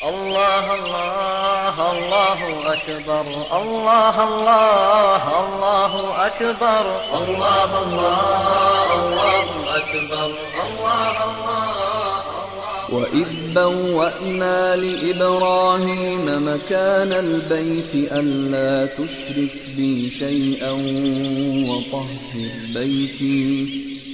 الله الله الله أكبر. الله الله الله أكبر. الله الله الله أكبر. الله الله وإذ بوأنا لإبراهيم مكان البيت ألا تشرك بي شيئا وطهر بيتي.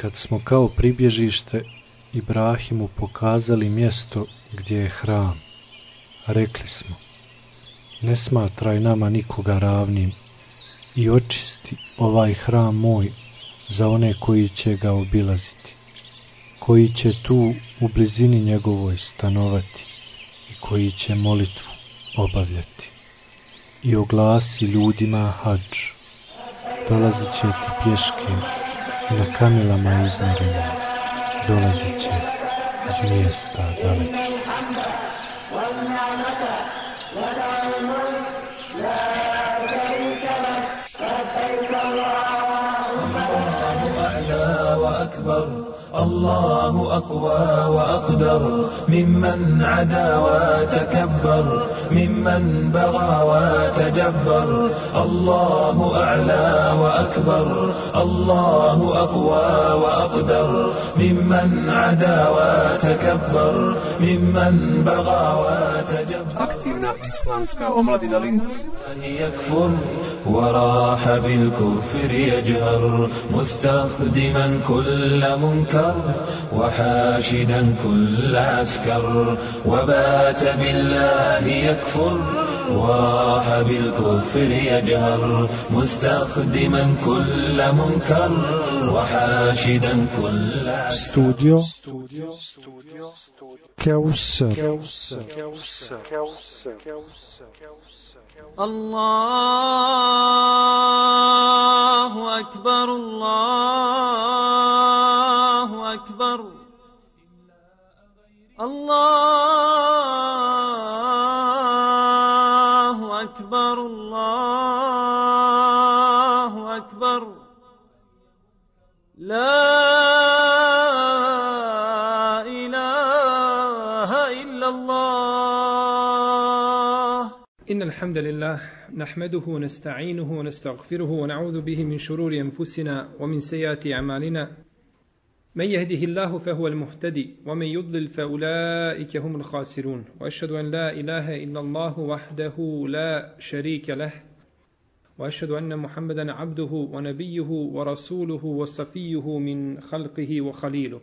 kad smo kao pribježište Ibrahimu pokazali mjesto gdje je hram, rekli smo, ne smatraj nama nikoga ravnim i očisti ovaj hram moj za one koji će ga obilaziti, koji će tu u blizini njegovoj stanovati i koji će molitvu obavljati. I oglasi ljudima hađ, dolazit će ti pješke i na kamilama izmjerima dolazit će iz mjesta daleki. الله أقوى وأقدر ممن عدا وتكبر ممن بغى وتجبر. الله أعلى وأكبر الله أقوى وأقدر ممن عدا وتكبر ممن بغى وتجبر. Aktivna islamska omladina Linz. يكفر وراح بالكفر يجهر مستخدما كل منكر. وحاشدا كل عسكر وبات بالله يكفر وراح بالكفر يجهر مستخدما كل منكر وحاشدا كل عسكر Studio Kausar. الله أكبر الله الحمد لله نحمده ونستعينه ونستغفره ونعوذ به من شرور أنفسنا ومن سيئات أعمالنا. من يهده الله فهو المهتدي ومن يضلل فأولئك هم الخاسرون. وأشهد أن لا إله إلا الله وحده لا شريك له. وأشهد أن محمدا عبده ونبيه ورسوله وصفيه من خلقه وخليله.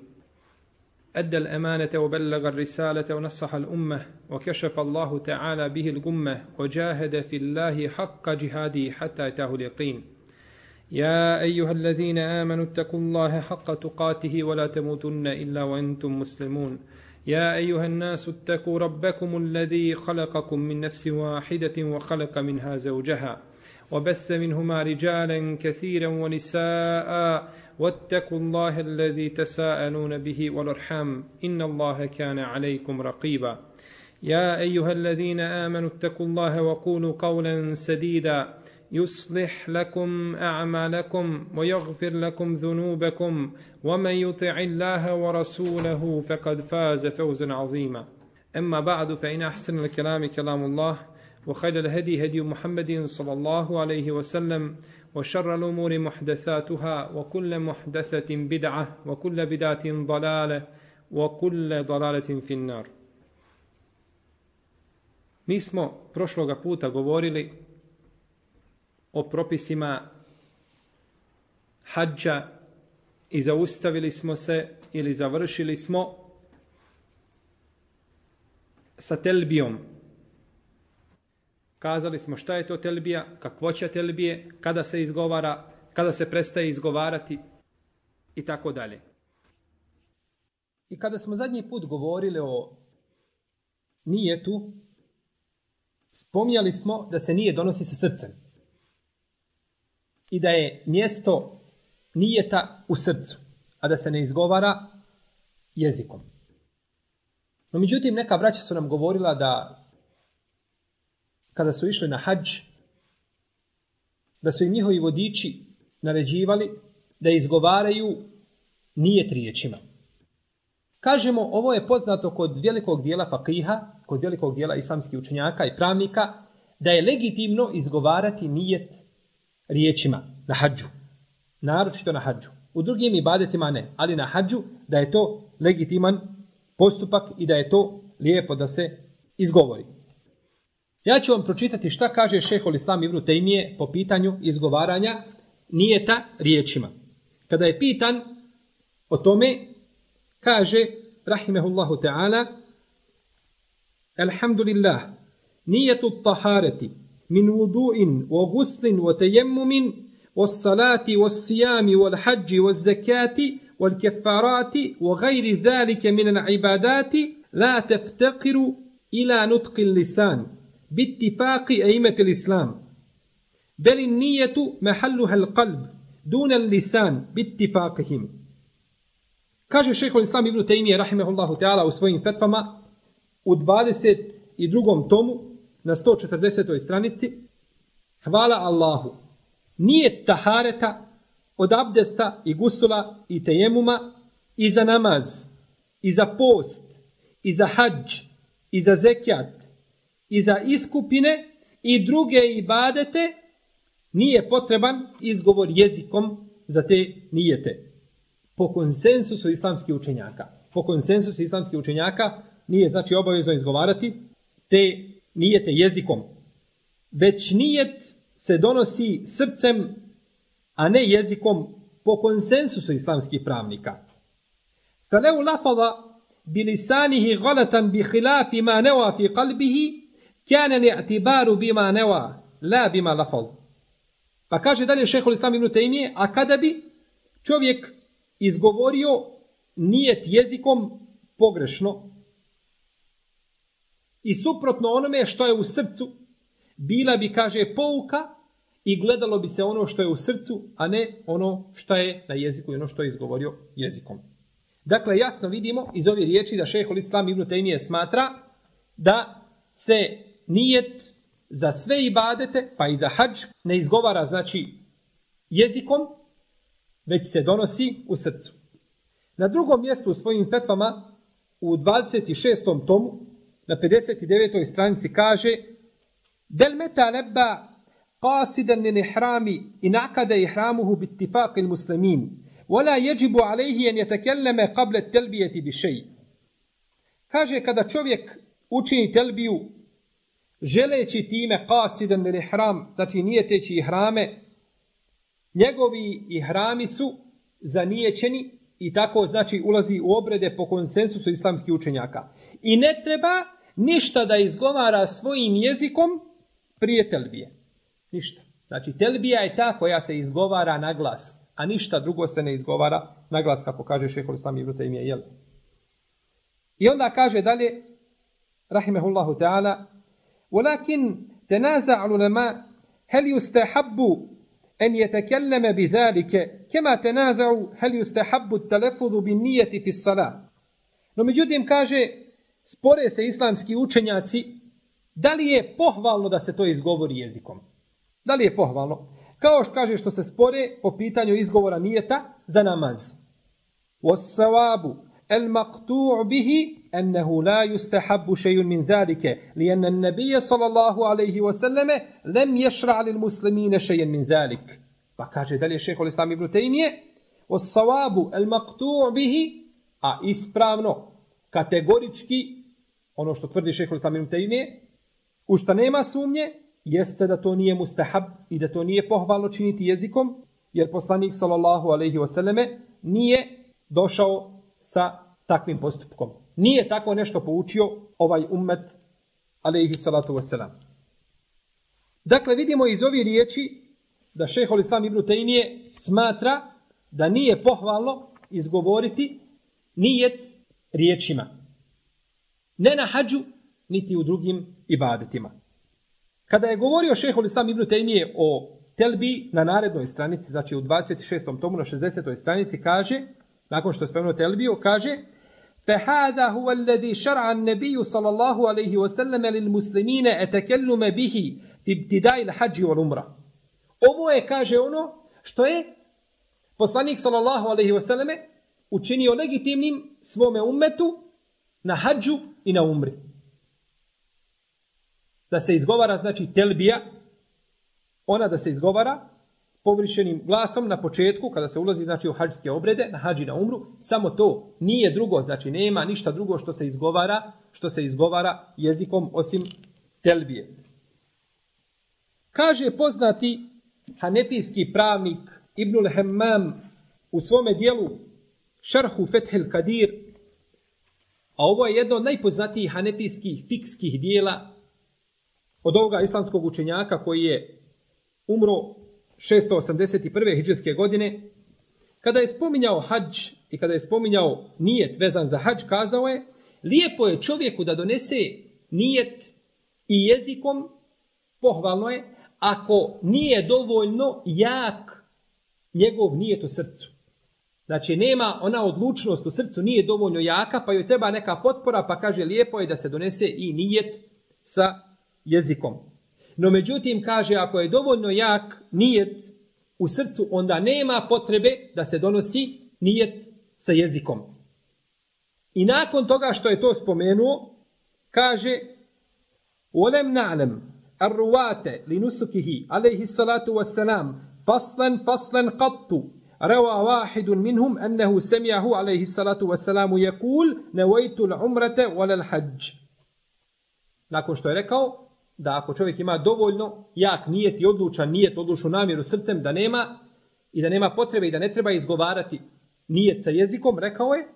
أدى الأمانة وبلغ الرسالة ونصح الأمة وكشف الله تعالى به الغمة وجاهد في الله حق جهاده حتى أتاه اليقين. يا أيها الذين آمنوا اتقوا الله حق تقاته ولا تموتن إلا وأنتم مسلمون. يا أيها الناس اتقوا ربكم الذي خلقكم من نفس واحدة وخلق منها زوجها وبث منهما رجالا كثيرا ونساء واتقوا الله الذي تساءلون به والأرحام إن الله كان عليكم رقيبا. يا أيها الذين آمنوا اتقوا الله وقولوا قولا سديدا. يصلح لكم أعمالكم ويغفر لكم ذنوبكم. ومن يطع الله ورسوله فقد فاز فوزا عظيما. أما بعد فإن أحسن الكلام كلام الله وخير الهدي هدي محمد صلى الله عليه وسلم وشر الأمور محدثاتها وكل محدثة بدعة وكل بدعة ضلالة وكل ضلالة في النار Mi smo prošloga puta govorili o propisima hađa i zaustavili smo se ili završili smo sa telbijom, Kazali smo šta je to telbija, kakvoća telbije, kada se izgovara, kada se prestaje izgovarati i tako dalje. I kada smo zadnji put govorili o nijetu, spomnjali smo da se nije donosi sa srcem. I da je mjesto nijeta u srcu, a da se ne izgovara jezikom. No međutim, neka braća su nam govorila da kada su išli na hađ, da su im njihovi vodiči naređivali da izgovaraju nijet riječima. Kažemo, ovo je poznato kod velikog dijela fakiha, kod velikog dijela islamskih učenjaka i pravnika, da je legitimno izgovarati nijet riječima na hađu. Naročito na hađu. U drugim ibadetima ne, ali na hađu da je to legitiman postupak i da je to lijepo da se izgovori. Ja ću vam pročitati šta kaže šehol Islam Ibn Tejmije po pitanju izgovaranja nijeta riječima. Kada je pitan o tome, kaže, rahimehullahu ta'ala, Alhamdulillah, nijetu tahareti min vudu'in wa guslin wa tejemmumin wa salati wa sijami wa hađi wa zakati wa kefarati wa gajri zalike min al ibadati la teftakiru ila nutqi lisan باتفاق أئمة الإسلام بل النية محلها القلب دون اللسان باتفاقهم Kaže šehol Islam ibn Taymiye rahimehullahu ta'ala u svojim fetvama u 22. tomu na 140. stranici Hvala Allahu. Nije tahareta od abdesta i gusula i tejemuma i za namaz, i za post, i za hađ, i za zekjat, i za iskupine i druge ibadete nije potreban izgovor jezikom za te nijete. Po konsensusu islamskih učenjaka. Po konsensusu islamskih učenjaka nije znači obavezno izgovarati te nijete jezikom. Već nijet se donosi srcem, a ne jezikom po konsensusu islamskih pravnika. Kaleu lafada bilisanihi galatan bi khilafi ma neva fi kalbihi Kjane li atibaru bima neva, la bima lafal. Pa kaže dalje šehol islam ibn Tejmije, a kada bi čovjek izgovorio nijet jezikom pogrešno i suprotno onome što je u srcu, bila bi, kaže, pouka i gledalo bi se ono što je u srcu, a ne ono što je na jeziku i ono što je izgovorio jezikom. Dakle, jasno vidimo iz ove riječi da šehol islam ibn Tejmije smatra da se nijet za sve ibadete, pa i za hađ, ne izgovara znači jezikom, već se donosi u srcu. Na drugom mjestu u svojim fetvama, u 26. tomu, na 59. stranici kaže Del meta lebba qasidan lil ihrami in aqada ihramuhu bi ittifaq al muslimin wala yajibu alayhi an yatakallama qabla at-talbiyati bi shay. Kaže kada čovjek učini telbiju želeći time qasidan ili hram, znači nijeteći ihrame, njegovi ihrami su zanijećeni i tako znači ulazi u obrede po konsensusu islamskih učenjaka. I ne treba ništa da izgovara svojim jezikom prije telbije. Ništa. Znači telbija je ta koja se izgovara na glas, a ništa drugo se ne izgovara na glas, kako kaže šehol islam ibn Taymiye. Jel? I onda kaže dalje, rahimehullahu ta'ala, ولكن تنازع العلماء هل يستحب أن يتكلم بذلك كما تنازعوا هل يستحب التلفظ بالنية في الصلاة No međutim kaže, spore se islamski učenjaci, da li je pohvalno da se to izgovori jezikom? Da li je pohvalno? Kao što kaže što se spore po pitanju izgovora nijeta za namaz. Was-sawabu المقطوع به أنه لا يستحب شيء من ذلك لأن النبي صلى الله عليه وسلم لم يشرع للمسلمين شيئا من ذلك فكاجه دلي الشيخ الإسلام ابن تيمية والصواب المقطوع به a ispravno, kategorički, ono što tvrdi šeho Islam ibn Tejmije, u što nema sumnje, jeste da to nije mustahab i da to nije pohvalno činiti jezikom, jer poslanik sallallahu alaihi wasallame nije došao sa takvim postupkom. Nije tako nešto poučio ovaj ummet, alaihi salatu wasalam. Dakle, vidimo iz ovih riječi da šehol Islam ibn Tejnije smatra da nije pohvalno izgovoriti nijet riječima. Ne na hađu, niti u drugim ibadetima. Kada je govorio šehol Islam ibn Tejmije o Telbi na narednoj stranici, znači u 26. tomu na 60. stranici, kaže, nakon što je spomenuo Telbiju, kaže فهذا هو الذي شرع النبي صلى الله عليه وسلم للمسلمين أتكلم به في ابتداء الحج والعمرة Ovo je, kaže ono, što je poslanik sallallahu alaihi wasallam učinio legitimnim svome ummetu na hađu i na umri. Da se izgovara, znači, telbija, ona da se izgovara povrišenim glasom na početku, kada se ulazi znači u hađske obrede, na hađi na umru, samo to nije drugo, znači nema ništa drugo što se izgovara, što se izgovara jezikom osim telbije. Kaže poznati hanefijski pravnik Ibnul Hammam u svome dijelu Šarhu Fethel Kadir, a ovo je jedno od najpoznatijih hanefijskih fikskih dijela od ovoga islamskog učenjaka koji je umro 681. hijđarske godine, kada je spominjao hađ i kada je spominjao nijet vezan za hađ, kazao je, lijepo je čovjeku da donese nijet i jezikom, pohvalno je, ako nije dovoljno jak njegov nijet u srcu. Znači, nema ona odlučnost u srcu, nije dovoljno jaka, pa joj treba neka potpora, pa kaže lijepo je da se donese i nijet sa jezikom. No međutim, kaže, ako je dovoljno jak nijet u srcu, onda nema potrebe da se donosi nijet sa jezikom. I nakon toga što je to spomenuo, kaže, Olem na'lem, arruate li nusukihi, alaihi salatu wassalam, faslan faslan qattu, روى واحد منهم أنه سمعه عليه الصلاة والسلام يقول نويت العمرة ولا الحج nakon što je rekao da ako čovjek ima dovoljno jak nijet i odlučan nijet, odlučnu namjeru srcem da nema i da nema potrebe i da ne treba izgovarati nijet sa jezikom, rekao je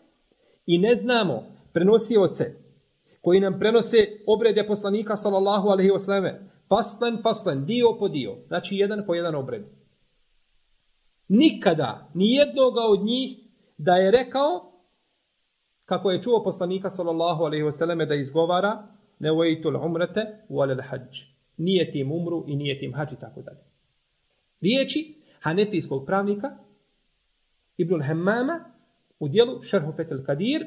i ne znamo prenosioce koji nam prenose obrede poslanika sallallahu alaihi wasallam paslen, paslen, dio po dio, znači jedan po jedan obred. Nikada, ni jednoga od njih da je rekao kako je čuo poslanika sallallahu alaihi wasallam da izgovara nevojtul umrete wal hađ. Nije tim umru i nije tim hađ i tako dalje. Riječi hanefijskog pravnika Ibn Hammama u dijelu Šerhu Fetel Kadir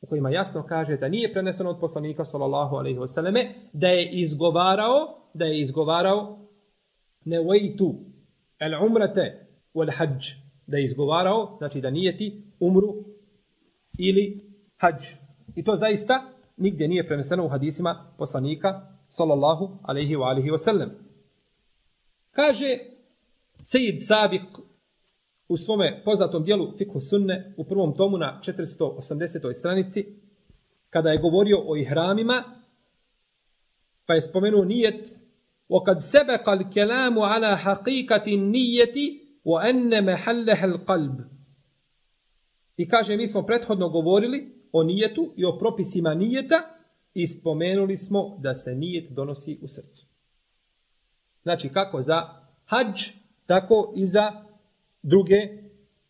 u kojima jasno kaže da nije preneseno od poslanika sallallahu alaihi wasallam da je izgovarao da je izgovarao nevojtu el umrete wal hađ da je izgovarao znači da nije ti umru ili hađ. I to zaista nigdje nije preneseno u hadisima poslanika sallallahu alaihi wa alihi wa sallam. Kaže Sejid Sabik u svome poznatom dijelu Fikhu Sunne u prvom tomu na 480. stranici kada je govorio o ihramima pa je spomenuo nijet وقد سبق الكلام على حقيقة النية وأن محلها القلب I kaže, mi smo prethodno govorili o nijetu i o propisima nijeta i spomenuli smo da se nijet donosi u srcu. Znači kako za hađ, tako i za druge,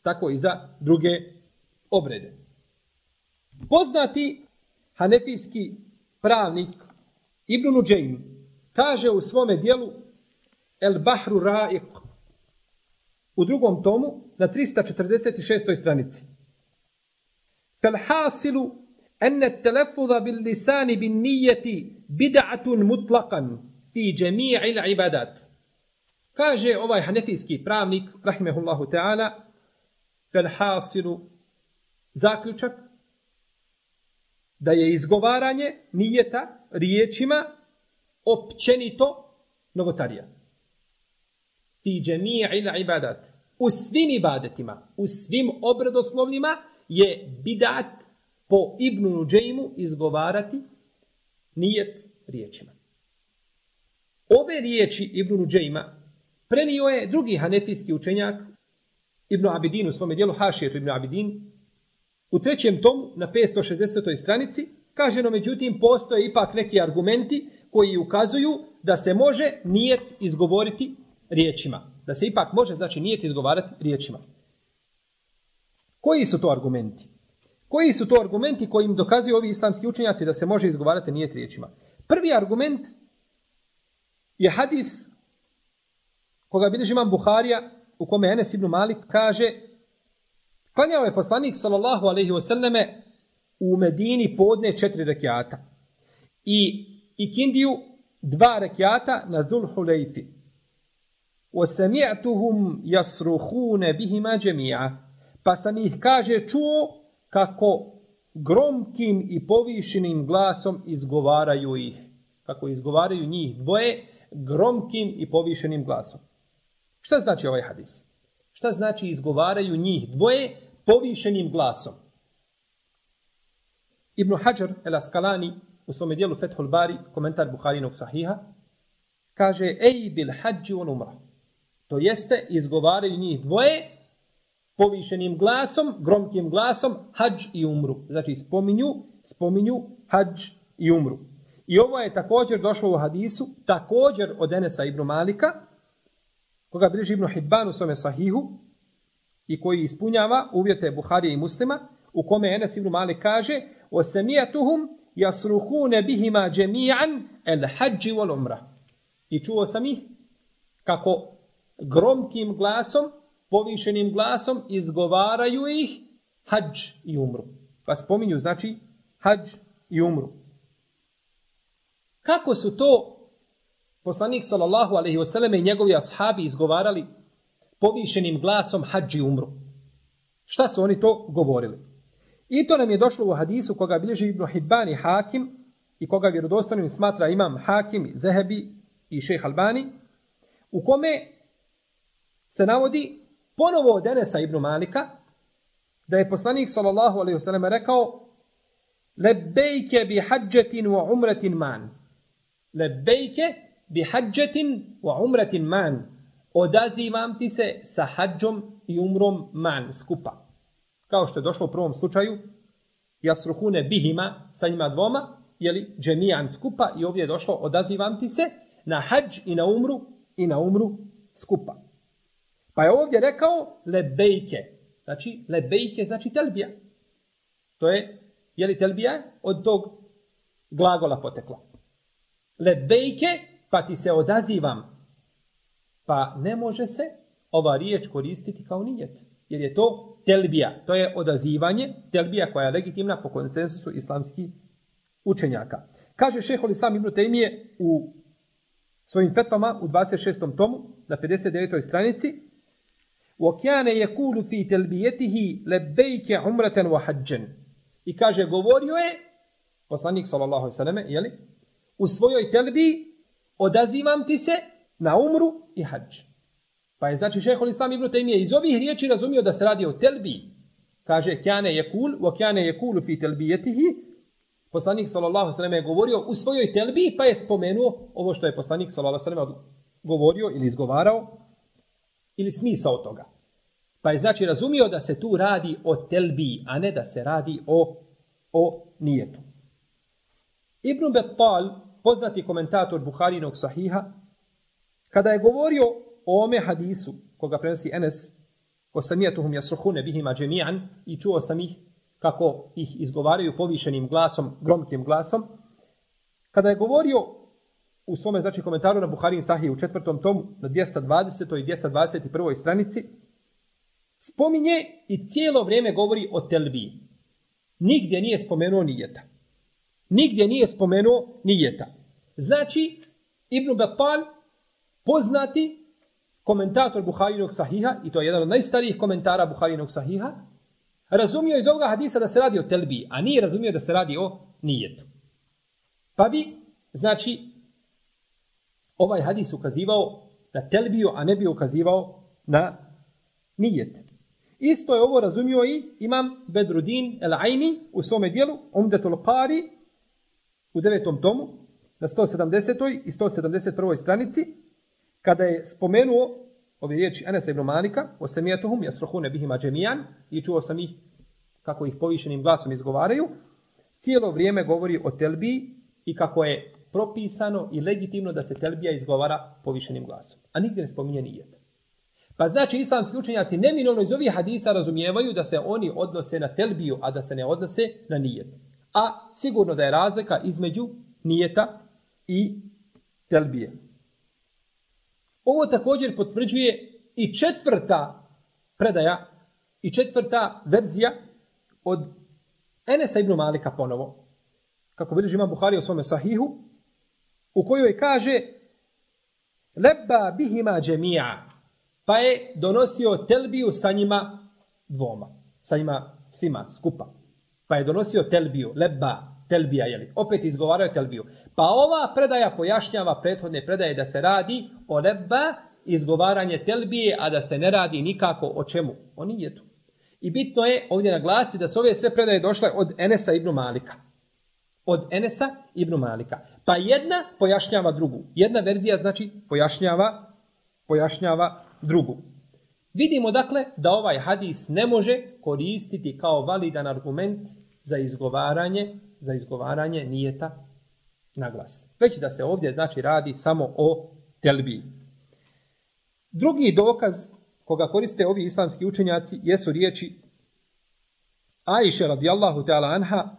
tako i za druge obrede. Poznati hanefijski pravnik Ibn Nuđajm kaže u svome dijelu El Bahru Ra'iq u drugom tomu na 346. stranici. فالحاصل أن التلفظ باللسان بالنية بدعة مطلقا في جميع العبادات kaže ovaj hanefijski pravnik rahimehullahu ta'ala fel hasilu zaključak da je izgovaranje nijeta riječima općenito novotarija fi džemi'i ibadat u svim ibadetima u svim obredoslovnima je bidat po Ibnu Nuđejmu izgovarati nijet riječima. Ove riječi Ibnu Nuđejma prenio je drugi hanefijski učenjak Ibnu Abidin u svome dijelu Hašijetu Ibnu Abidin u trećem tomu na 560. stranici kaže no međutim postoje ipak neki argumenti koji ukazuju da se može nijet izgovoriti riječima. Da se ipak može znači nijet izgovarati riječima. Koji su to argumenti? Koji su to argumenti koji im dokazuju ovi islamski učenjaci da se može izgovarati nijet riječima? Prvi argument je hadis koga bilježi imam Buharija u kome Enes ibn Malik kaže klanjao je poslanik sallallahu alaihi wasallame u Medini podne četiri rekiata i ikindiju dva rekiata na Dhul Hulejfi. وَسَمِعْتُهُمْ يَسْرُحُونَ بِهِمَا جَمِيعًا Pa sam ih, kaže, čuo kako gromkim i povišenim glasom izgovaraju ih. Kako izgovaraju njih dvoje gromkim i povišenim glasom. Šta znači ovaj hadis? Šta znači izgovaraju njih dvoje povišenim glasom? Ibn Hajar el Askalani u svom dijelu Fethul Bari, komentar Buharinog sahiha, kaže ej bil hađi on umra. To jeste, izgovaraju njih dvoje povišenim glasom, gromkim glasom, hađ i umru. Znači spominju, spominju hađ i umru. I ovo je također došlo u hadisu, također od Enesa ibn Malika, koga bliži ibn Hibban u svome sahihu, i koji ispunjava uvjete Buharije i muslima, u kome Enes ibn Malik kaže, osemijatuhum jasruhune bihima džemijan el hađi wal umra. I čuo sam ih kako gromkim glasom, povišenim glasom izgovaraju ih hađ i umru. Pa spominju znači hađ i umru. Kako su to poslanik sallallahu alaihi wasallam i njegovi ashabi izgovarali povišenim glasom hađ i umru? Šta su oni to govorili? I to nam je došlo u hadisu koga bilježi Ibn Hibban i Hakim i koga vjerodostanim smatra imam Hakim, Zehebi i šejh Albani, u kome se navodi ponovo od Enesa ibn Malika, da je poslanik sallallahu alaihi wasallam rekao lebejke bi hađetin wa umretin man. Lebejke bi hađetin wa umretin man. Odazivam ti se sa hađom i umrom man skupa kao što je došlo u prvom slučaju, jasruhune bihima sa njima dvoma, jeli, džemijan skupa i ovdje je došlo, odazivam ti se na hađ i na umru i na umru skupa. Pa je ovdje rekao lebejke. Znači, lebejke znači telbija. To je, je li telbija od tog glagola potekla. Lebejke, pa ti se odazivam. Pa ne može se ova riječ koristiti kao nijet. Jer je to telbija, to je odazivanje, telbija koja je legitimna po konsensusu islamskih učenjaka. Kaže šehol Islam ibn Taymije u svojim fetvama u 26. tomu na 59. stranici وَكَانَ يَكُولُ فِي تَلْبِيَتِهِ لَبَّيْكَ عُمْرَةً وَحَجًّا I kaže, govorio je, poslanik sallallahu sallam, jeli, u svojoj telbiji odazivam ti se na umru i hađ. Pa je znači šehol islam ibn Taymije iz ovih riječi razumio da se radi o telbi. Kaže, kjane je kul, wa kjane je kulu fi telbijetihi. Poslanik sallallahu sallam je govorio u svojoj telbi, pa je spomenuo ovo što je poslanik sallallahu sallam govorio ili izgovarao, ili smisao toga. Pa je znači razumio da se tu radi o telbi, a ne da se radi o, o nijetu. Ibn Bettal, poznati komentator Buharinog sahiha, kada je govorio o ome hadisu, koga prenosi Enes, o samijetuhum jasruhune bihima džemijan, i čuo sam ih kako ih izgovaraju povišenim glasom, gromkim glasom, kada je govorio u svome znači komentaru na Buharin Sahih u četvrtom tomu, na 220. i 221. stranici, spominje i cijelo vrijeme govori o telbiji. Nigdje nije spomenuo nijeta. Nigdje nije spomenuo nijeta. Znači, Ibn Battal, poznati komentator Buharinog sahiha, i to je jedan od najstarijih komentara Buharinog sahiha, razumio iz ovoga hadisa da se radi o telbi, a nije razumio da se radi o nijetu. Pa bi, znači, ovaj hadis ukazivao na telbiju, a ne bi ukazivao na nijet. Isto je ovo razumio i imam Bedrudin El Aini u svome dijelu, Umdetul Qari, u devetom tomu, na 170. i 171. stranici, kada je spomenuo ove riječi Anasa ibn Malika, o semijatuhum, jasrohune bihima džemijan, i čuo sam ih kako ih povišenim glasom izgovaraju, cijelo vrijeme govori o telbiji i kako je propisano i legitimno da se telbija izgovara povišenim glasom. A nigdje ne spominje nijet. Pa znači islamski učenjaci neminovno iz ovih hadisa razumijevaju da se oni odnose na telbiju, a da se ne odnose na nijet. A sigurno da je razlika između nijeta i telbije. Ovo također potvrđuje i četvrta predaja i četvrta verzija od Enesa ibn Malika ponovo. Kako vidiš imam Buhari u svome sahihu, u kojoj kaže Lebba bihima džemija, pa je donosio telbiju sa njima dvoma, sa njima svima skupa. Pa je donosio telbiju, lebba, telbija, jeli, opet izgovaraju telbiju. Pa ova predaja pojašnjava prethodne predaje da se radi o lebba, izgovaranje telbije, a da se ne radi nikako o čemu. O nijetu. I bitno je ovdje naglasiti da su ove sve predaje došle od Enesa ibn Malika. Od Enesa ibn Malika. Pa jedna pojašnjava drugu. Jedna verzija znači pojašnjava, pojašnjava drugu. Vidimo dakle da ovaj hadis ne može koristiti kao validan argument za izgovaranje, za izgovaranje nijeta na glas. Već da se ovdje znači radi samo o telbiji. Drugi dokaz koga koriste ovi islamski učenjaci jesu riječi Aisha radijallahu ta'ala anha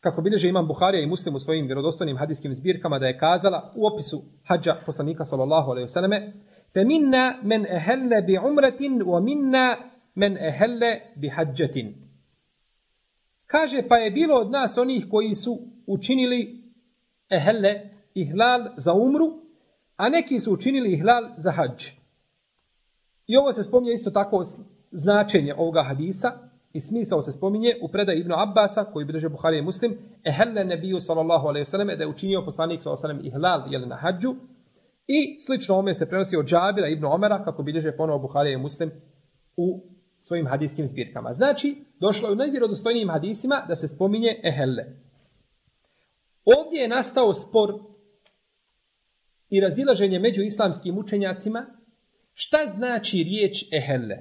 kako bilježe imam Buharija i Muslim u svojim vjerodostojnim hadijskim zbirkama da je kazala u opisu hađa poslanika sallallahu alaihi vseleme fe minna men ehelle bi umretin wa minna men ehelle bi hađetin. Kaže pa je bilo od nas onih koji su učinili ehelle ihlal za umru, a neki su učinili ihlal za hađ. I ovo se spominje isto tako značenje ovoga hadisa i smisao se spominje u predaj Ibnu Abbasa koji bilježe Buhari i Muslim ehelle nebiju sallallahu alaihi wasallam, da je učinio poslanik sallallahu alaihi wasallam ihlal jel na hađu i slično ome se prenosi od Džabira Ibnu Omera kako bilježe ponovo Buhari i Muslim u svojim hadijskim zbirkama. Znači, došlo je u najvjerodostojnijim hadisima da se spominje ehelle. Ovdje je nastao spor i razilaženje među islamskim učenjacima Šta znači riječ ehelle?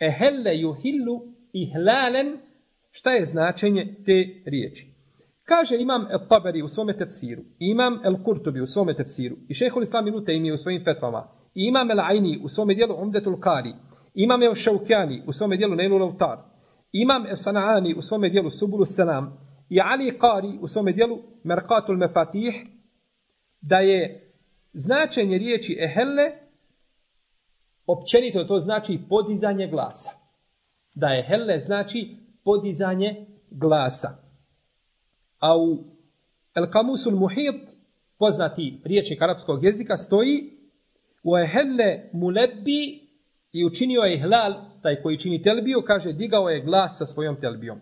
Ehelle juhillu ihlalen. Šta je značenje te riječi? Kaže imam El Taberi u svome tefsiru, imam El Kurtubi u svome tefsiru, i šehol Islam Ibn Taymi u svojim fetvama, i imam El Aini u svome dijelu Umdetul Kari, imam El Šaukjani u svome dijelu Nailul Autar, imam El Sanaani u svome dijelu Subulu Salam, i Ali Kari u svome dijelu Merkatul Mefatih, da je značenje riječi ehelle općenito to znači podizanje glasa. Da je helle znači podizanje glasa. A u El Kamusul Muhit, poznati riječnik arapskog jezika, stoji u ehelle mulebbi i učinio je hlal, taj koji čini telbiju, kaže digao je glas sa svojom telbijom.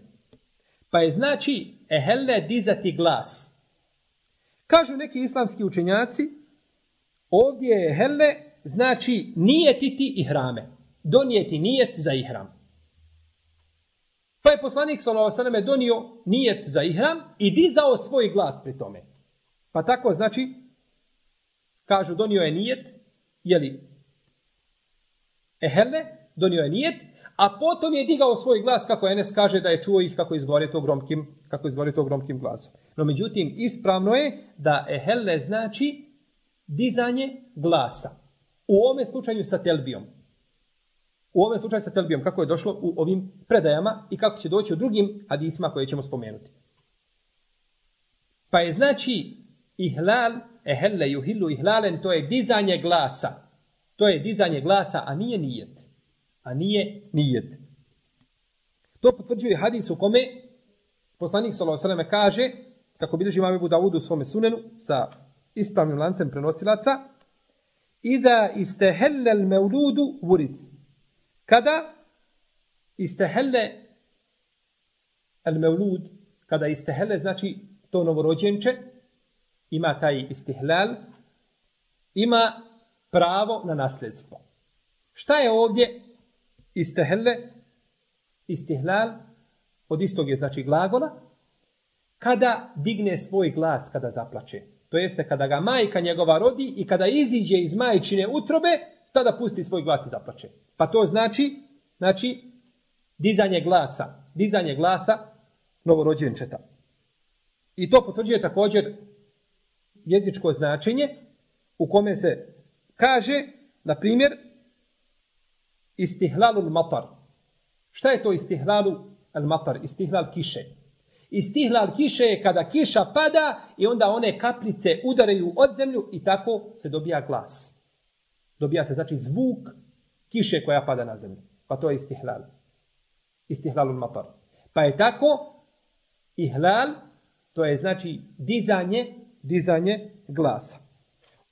Pa je znači ehelle dizati glas. Kažu neki islamski učenjaci, ovdje je ehelle znači nijetiti ihrame. Donijeti nijet za ihram. Je poslanik s.a.v. donio nijet za ihram i dizao svoj glas pri tome. Pa tako znači, kažu donio je nijet, jeli ehele, donio je nijet, a potom je digao svoj glas kako Enes kaže da je čuo ih kako izgovore to gromkim, kako izgovore to gromkim glasom. No međutim, ispravno je da ehele znači dizanje glasa. U ovome slučaju sa telbijom. U ovom slučaju sa telbijom, kako je došlo u ovim predajama i kako će doći u drugim hadisima koje ćemo spomenuti. Pa je znači ihlal, ehelle juhillu ihlalen, to je dizanje glasa. To je dizanje glasa, a nije nijet. A nije nijet. To potvrđuje hadis u kome poslanik s.a.v. kaže, kako bilježi imam Ebu Davudu u svome sunenu, sa ispravnim lancem prenosilaca, Iza istehelle al mevludu vuris. Kada istehelle al mevlud, kada istehelle znači to novorođenče, ima taj istihlal, ima pravo na nasljedstvo. Šta je ovdje istehelle? Istihlal od istog je znači glagola, kada digne svoj glas, kada zaplače. To jeste kada ga majka njegova rodi i kada iziđe iz majčine utrobe, tada pusti svoj glas i zaplače. Pa to znači, znači, dizanje glasa. Dizanje glasa novorođenčeta. I to potvrđuje također jezičko značenje u kome se kaže, na primjer, istihlalul matar. Šta je to istihlalu al matar? Istihlal kiše. Istihlal kiše je kada kiša pada i onda one kaplice udaraju od zemlju i tako se dobija glas. Dobija se znači zvuk kiše koja pada na zemlju. Pa to je istihlal. Istihlalul matar. Pa je tako ihlal, to je znači dizanje, dizanje glasa.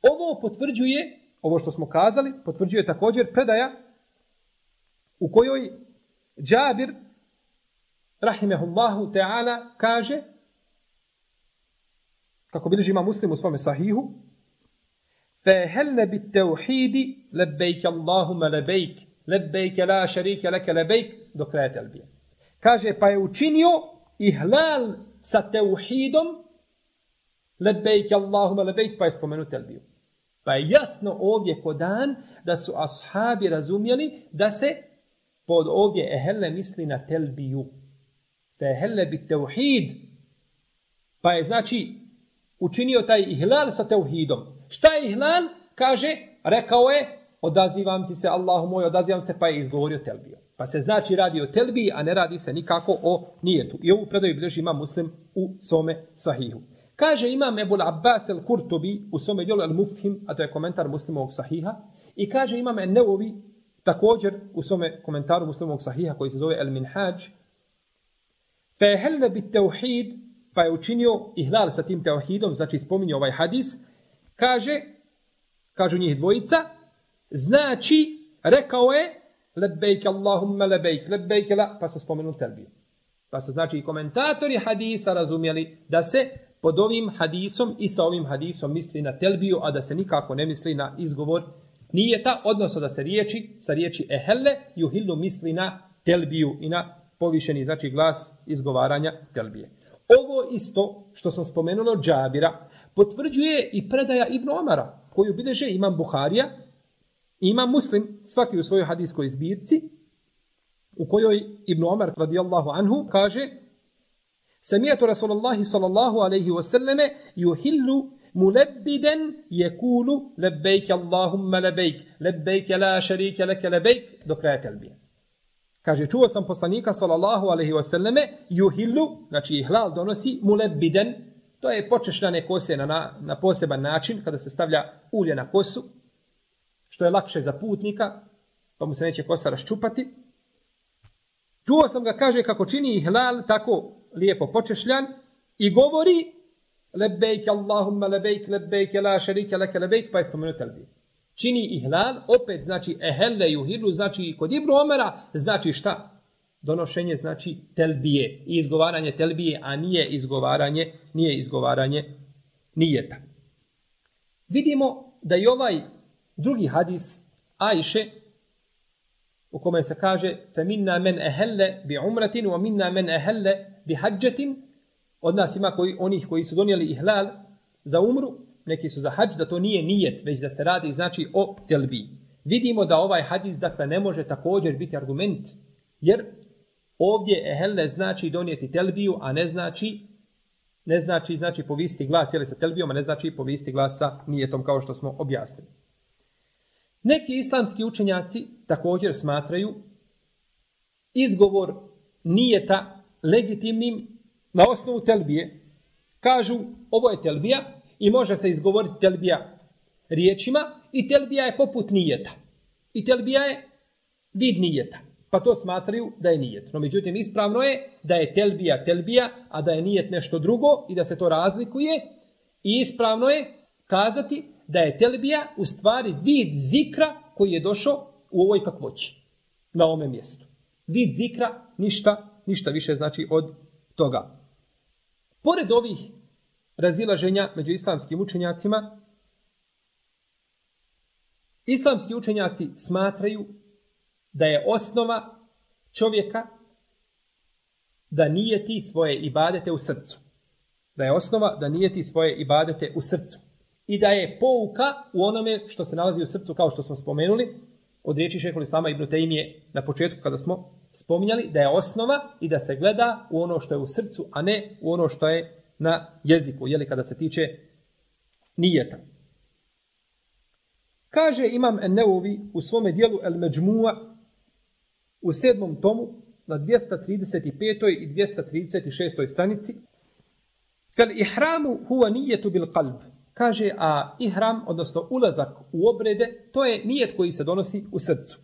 Ovo potvrđuje, ovo što smo kazali, potvrđuje također predaja u kojoj Džabir, rahimehullahu ta'ala, kaže, kako bilježi ima muslim u svome sahihu, فهل بالتوحيد لبيك اللهم لبيك لبيك لا شريك لك لبيك do kraja telbije. Kaže, pa je učinio ihlal sa teuhidom lebejk Allahuma lebejk, pa je spomenu telbiju. Pa je jasno ovdje ko dan da su ashabi razumjeli da se pod ovdje ehelle misli na telbiju. Fe ehelle bit teuhid. Pa je znači učinio taj ihlal sa teuhidom. Šta je ihlal? Kaže, rekao je, odazivam ti se, Allahu moj, odazivam se, pa je izgovorio telbiju. Pa se znači radi o telbiji, a ne radi se nikako o nijetu. I ovu predaju bilježi ima muslim u svome sahihu. Kaže imam Ebul Abbas el-Kurtubi u svome djelu El Mufhim, a to je komentar muslimovog sahiha, i kaže imam Enneovi također u svome komentaru muslimovog sahiha koji se zove El Minhaj, fe helne bit teuhid, pa je učinio ihlal sa tim teuhidom, znači spominje ovaj hadis, kaže, kažu njih dvojica, znači, rekao je, lebejke Allahumma lebejke, lebejke la, pa su spomenuli telbiju. Pa su znači i komentatori hadisa razumjeli da se pod ovim hadisom i sa ovim hadisom misli na telbiju, a da se nikako ne misli na izgovor nije ta, odnosno da se riječi sa riječi ehelle, juhillu misli na telbiju i na povišeni znači glas izgovaranja telbije. Ovo isto što sam spomenuo Džabira potvrđuje i predaja Ibn Omara, koju bideže imam Buharija, ima muslim svaki u svojoj hadijskoj zbirci, u kojoj Ibn Omar radijallahu anhu kaže Samijatu Rasulallahi sallallahu alaihi wasallame yuhillu mulebbiden yekulu lebbejk Allahumma lebbejk, lebbejk la šarike leke lebbejk, do kraja telbije. Kaže, čuo sam poslanika sallallahu alaihi wasallame yuhillu, znači ihlal donosi mulebbiden, to je počešljane kose na, na, na poseban način, kada se stavlja ulje na kosu, što je lakše za putnika, pa mu se neće kosa raščupati. Čuo sam ga, kaže, kako čini ihlal, tako lijepo počešljan, i govori, lebejke Allahumma lebejke, lebejke la šerike leke lebejke, pa je spomenut telbije. Čini ihlal, opet znači ehelle juhilu, znači kod Ibnu Omera, znači šta? Donošenje znači telbije, i izgovaranje telbije, a nije izgovaranje, nije izgovaranje nijeta. Vidimo da i ovaj drugi hadis Ajše u kome se kaže feminna men ehelle bi umratin wa minna men ehelle bi hađetin od nas ima koji, onih koji su donijeli ihlal za umru neki su za hađ da to nije nijet već da se radi znači o telbiji. vidimo da ovaj hadis dakle ne može također biti argument jer ovdje ehelle znači donijeti telbiju a ne znači ne znači znači povisti glas jeli sa telbijom a ne znači povisti glas sa nijetom kao što smo objasnili Neki islamski učenjaci također smatraju izgovor nijeta legitimnim na osnovu telbije. Kažu, ovo je telbija i može se izgovoriti telbija riječima i telbija je poput nijeta. I telbija je vid nijeta. Pa to smatraju da je nijet. No međutim, ispravno je da je telbija telbija, a da je nijet nešto drugo i da se to razlikuje. I ispravno je kazati da je telbija u stvari vid zikra koji je došao u ovoj kakvoći, na ovome mjestu. Vid zikra, ništa, ništa više znači od toga. Pored ovih razilaženja među islamskim učenjacima, islamski učenjaci smatraju da je osnova čovjeka da nije ti svoje ibadete u srcu. Da je osnova da nije ti svoje ibadete u srcu i da je pouka u onome što se nalazi u srcu kao što smo spomenuli od riječi šehol Islama ibn Taymije na početku kada smo spominjali da je osnova i da se gleda u ono što je u srcu, a ne u ono što je na jeziku, jeli kada se tiče nijeta. Kaže Imam Enneovi u svome dijelu El Međmua u sedmom tomu na 235. i 236. stranici. Kal ihramu huwa nijetu bil qalb. Kaže a ihram odnosno ulazak u obrede to je nijet koji se donosi u srcu.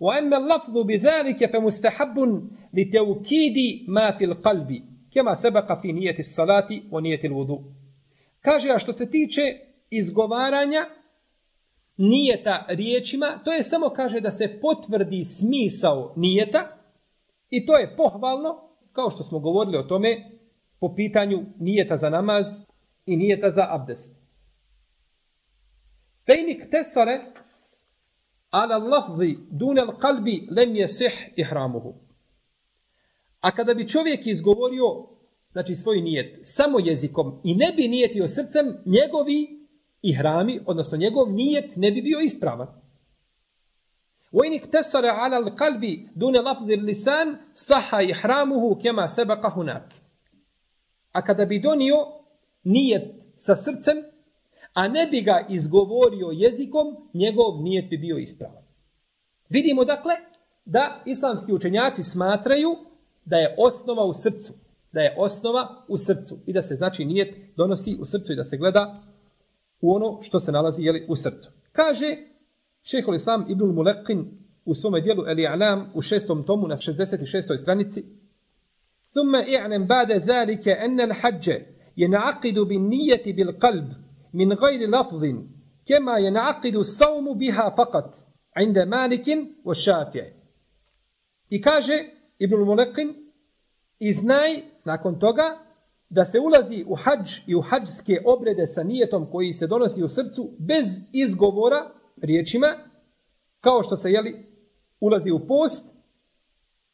Wa amma al-lafz bi dhalika fa mustahabun li tawkid ma fi al-qalbi kama sabaqa fi nijeti as-salati wa nijeti al-wudu. Kaže a što se tiče izgovaranja nijeta riječima, to je samo kaže da se potvrdi smisao nijeta i to je pohvalno, kao što smo govorili o tome, po pitanju nijeta za namaz i nijeta za abdest. Fejnik tesare ala lafzi dunel kalbi lem je seh ihramuhu. A kada bi čovjek izgovorio znači svoj nijet samo jezikom i ne bi nijetio srcem, njegovi ihrami, odnosno njegov nijet ne bi bio ispravan. وإن اقتصر على القلب دون لفظ اللسان صح إحرامه كما سبق هناك. A kada bi donio nijet sa srcem, a ne bi ga izgovorio jezikom, njegov nijet bi bio ispravan. Vidimo dakle da islamski učenjaci smatraju da je osnova u srcu. Da je osnova u srcu. I da se znači nijet donosi u srcu i da se gleda u ono što se nalazi jeli, u srcu. Kaže šehol Islam Ibn Mulekin u svome dijelu Eli Alam u šestom tomu na 66. stranici ثم اعلم بعد ذلك أن الحج ينعقد بالنية بالقلب من غير لفظ كما ينعقد الصوم بها فقط عند مالك والشافع I kaže Ibn Mulekin i znaj nakon toga da se ulazi u hađ i u hađske obrede sa nijetom koji se donosi u srcu bez izgovora riječima, kao što se jeli, ulazi u post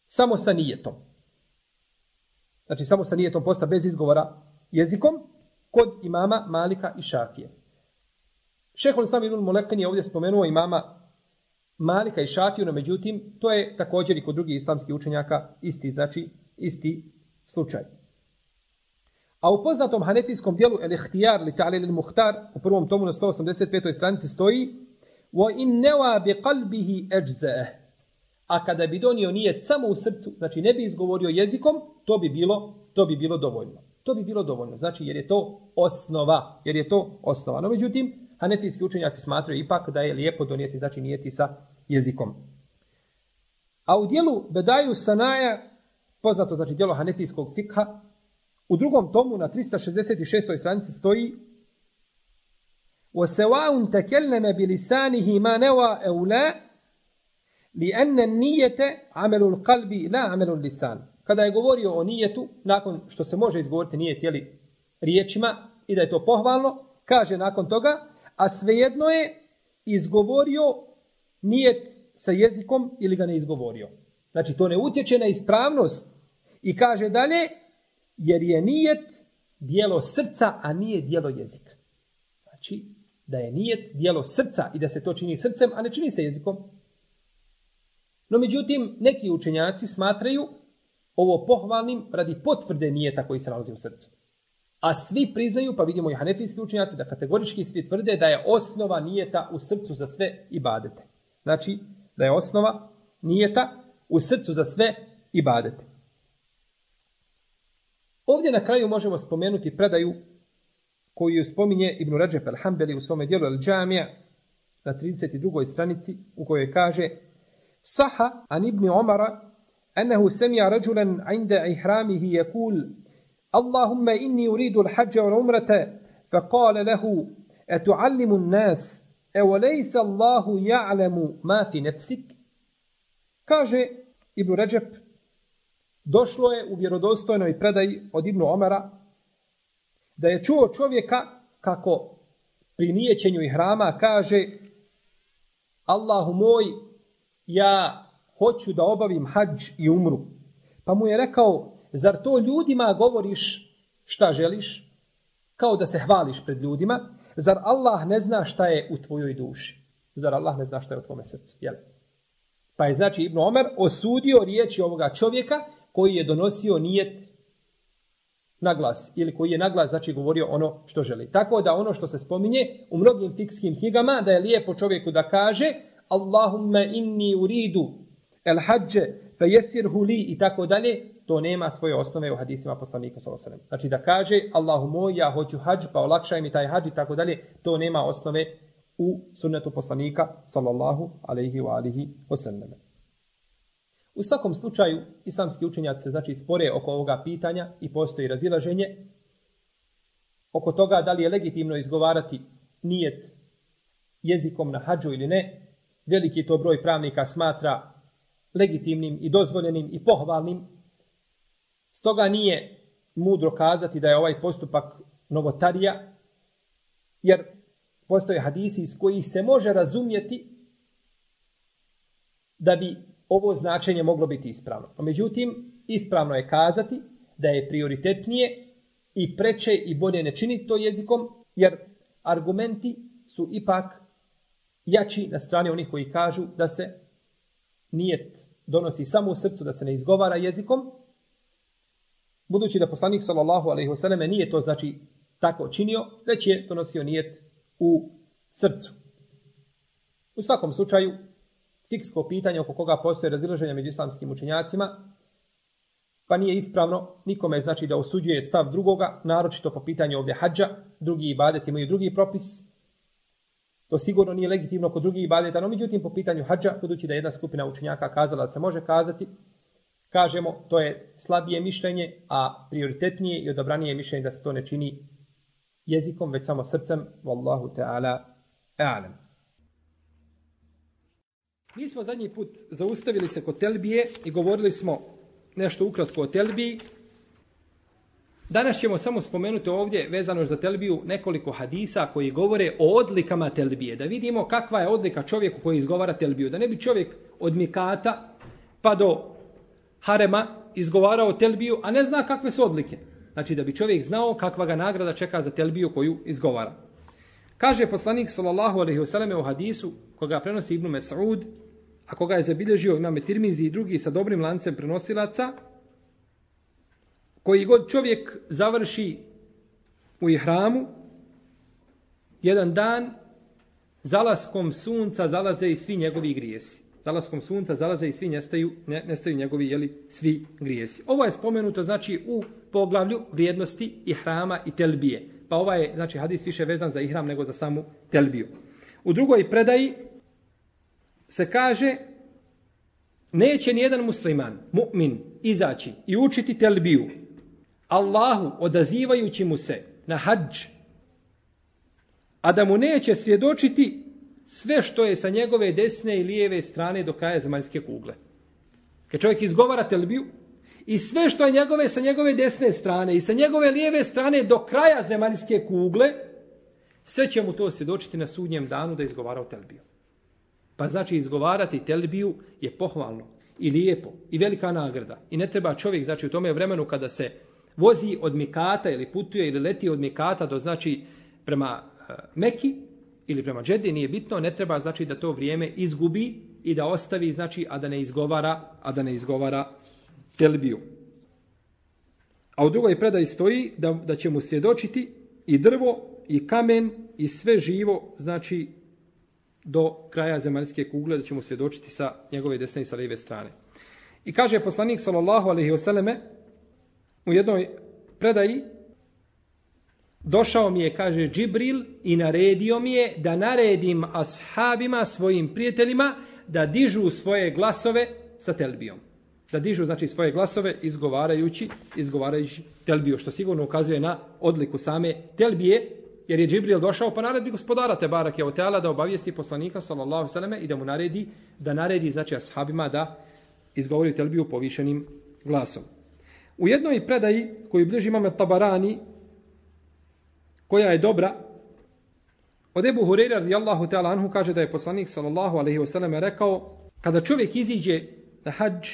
samo sa nijetom. Znači samo sa nijetom posta bez izgovora jezikom kod imama Malika i Šafije. Šehol Islam Ibn Molekin je ovdje spomenuo imama Malika i Šafiju, no međutim, to je također i kod drugih islamskih učenjaka isti, znači isti slučaj. A u poznatom hanefijskom dijelu El Ihtijar li ta'lil al Muhtar u prvom tomu na 185. stranici stoji wa in nawa bi qalbihi ajza'ah. A kada bi donio nijet samo u srcu, znači ne bi izgovorio jezikom, to bi bilo to bi bilo dovoljno. To bi bilo dovoljno, znači jer je to osnova, jer je to osnova. No međutim, hanefijski učenjaci smatraju ipak da je lijepo donijeti, znači nijeti sa jezikom. A u dijelu Bedaju Sanaja, poznato znači dijelo hanefijskog fikha, U drugom tomu na 366. stranici stoji وَسَوَاءٌ تَكَلَّمَ بِلِسَانِهِ مَا نَوَا أَوْلَا لِأَنَّ النِّيَّةَ عَمَلُ الْقَلْبِ لَا عَمَلُ اللِّسَانِ Kada je govorio o nijetu, nakon što se može izgovoriti nijet jeli, riječima i da je to pohvalno, kaže nakon toga, a svejedno je izgovorio nijet sa jezikom ili ga ne izgovorio. Znači, to ne utječe na ispravnost. I kaže dalje, jer je nijet dijelo srca, a nije dijelo jezika. Znači, da je nijet dijelo srca i da se to čini srcem, a ne čini se jezikom. No, međutim, neki učenjaci smatraju ovo pohvalnim radi potvrde nijeta koji se nalazi u srcu. A svi priznaju, pa vidimo i hanefijski učenjaci, da kategorički svi tvrde da je osnova nijeta u srcu za sve ibadete. Znači, da je osnova nijeta u srcu za sve ibadete. Ovdje na kraju možemo spomenuti predaju koju spominje Ibn Rajab al-Hambeli u svome dijelu al-Džamija na 32. stranici u kojoj kaže Saha an Ibn Omara أنه سمع رجلا عند إحرامه يقول اللهم إني أريد الحج والعمرة فقال له أتعلم الناس أوليس الله يعلم ما في نفسك kaže Ibn Rajab došlo je u vjerodostojnoj predaji od Ibnu Omara da je čuo čovjeka kako pri nijećenju i hrama kaže Allahu moj, ja hoću da obavim hađ i umru. Pa mu je rekao, zar to ljudima govoriš šta želiš? Kao da se hvališ pred ljudima. Zar Allah ne zna šta je u tvojoj duši? Zar Allah ne zna šta je u tvome srcu? Jel? Pa je znači Ibn Omer osudio riječi ovoga čovjeka koji je donosio nijet na glas ili koji je na glas znači govorio ono što želi. Tako da ono što se spominje u mnogim fikskim knjigama da je lijepo čovjeku da kaže Allahumma inni uridu el hađe fe jesir huli i tako dalje to nema svoje osnove u hadisima poslanika sallallahu alejhi ve sellem. Znači da kaže Allahu moj ja hoću hađ, pa olakšaj mi taj hađ i tako dalje, to nema osnove u sunnetu poslanika sallallahu alejhi ve alihi wasallam. U svakom slučaju islamski učenjaci se znači spore oko ovoga pitanja i postoji razilaženje oko toga da li je legitimno izgovarati nijet jezikom na hađu ili ne. Veliki to broj pravnika smatra legitimnim i dozvoljenim i pohvalnim. Stoga nije mudro kazati da je ovaj postupak novotarija, jer postoje hadisi iz kojih se može razumjeti da bi ovo značenje moglo biti ispravno. Pa međutim, ispravno je kazati da je prioritetnije i preče i bolje ne činiti to jezikom, jer argumenti su ipak jači na strani onih koji kažu da se nijet donosi samo u srcu, da se ne izgovara jezikom, budući da poslanik sallallahu alaihi wasallam nije to znači tako činio, već je donosio nijet u srcu. U svakom slučaju, fiksko pitanje oko koga postoje razilaženja među islamskim učenjacima, pa nije ispravno nikome znači da osuđuje stav drugoga, naročito po pitanju ovdje hađa, drugi ibadet imaju drugi propis, to sigurno nije legitimno kod drugih ibadeta, no međutim po pitanju hađa, budući da jedna skupina učenjaka kazala da se može kazati, kažemo to je slabije mišljenje, a prioritetnije i odabranije mišljenje da se to ne čini jezikom, već samo srcem, wallahu ta'ala a'lam. Mi smo zadnji put zaustavili se kod Telbije i govorili smo nešto ukratko o Telbiji. Danas ćemo samo spomenuti ovdje, vezano za Telbiju, nekoliko hadisa koji govore o odlikama Telbije. Da vidimo kakva je odlika čovjeku koji izgovara Telbiju. Da ne bi čovjek od Mikata pa do Harema izgovarao Telbiju, a ne zna kakve su odlike. Znači da bi čovjek znao kakva ga nagrada čeka za Telbiju koju izgovara. Kaže poslanik sallallahu alejhi ve selleme u hadisu koga prenosi Ibn Mes'ud, Ako ga je zabilježio imame Tirmizi i drugi sa dobrim lancem prenosilaca, koji god čovjek završi u ihramu, jedan dan, zalaskom sunca zalaze i svi njegovi grijesi. Zalaskom sunca zalaze i svi nestaju, ne, nestaju njegovi jeli, svi grijesi. Ovo je spomenuto znači u poglavlju vrijednosti ihrama i telbije. Pa ovaj je znači, hadis više vezan za ihram nego za samu telbiju. U drugoj predaji se kaže neće nijedan musliman, mu'min, izaći i učiti telbiju Allahu odazivajući mu se na hađ, a da mu neće svjedočiti sve što je sa njegove desne i lijeve strane do kraja zemaljske kugle. Kad čovjek izgovara telbiju, i sve što je njegove sa njegove desne strane i sa njegove lijeve strane do kraja zemaljske kugle, sve će mu to svjedočiti na sudnjem danu da izgovara o telbiju. Pa znači izgovarati telbiju je pohvalno i lijepo i velika nagrada. I ne treba čovjek, znači u tome vremenu kada se vozi od Mikata ili putuje ili leti od Mikata do znači prema e, Meki ili prema Džedi, nije bitno, ne treba znači da to vrijeme izgubi i da ostavi, znači, a da ne izgovara, a da ne izgovara telbiju. A u drugoj predaj stoji da, da će mu svjedočiti i drvo, i kamen, i sve živo, znači, do kraja zemaljske kugle, da ćemo svjedočiti sa njegove desne i sa lijeve strane. I kaže poslanik, sallallahu alaihi selleme u jednoj predaji došao mi je, kaže Džibril, i naredio mi je da naredim ashabima, svojim prijateljima, da dižu svoje glasove sa telbijom. Da dižu, znači, svoje glasove izgovarajući, izgovarajući telbiju, što sigurno ukazuje na odliku same telbije, jer je Džibril došao pa naredbi gospodara te barak je teala da obavijesti poslanika, sallallahu sallame i da mu naredi, da naredi, znači, ashabima da izgovori telbiju povišenim glasom. U jednoj predaji koju bliži imame Tabarani, koja je dobra, od Ebu Hureyre radijallahu ta'ala anhu kaže da je poslanik sallallahu alaihi wasallam rekao kada čovjek iziđe na hađ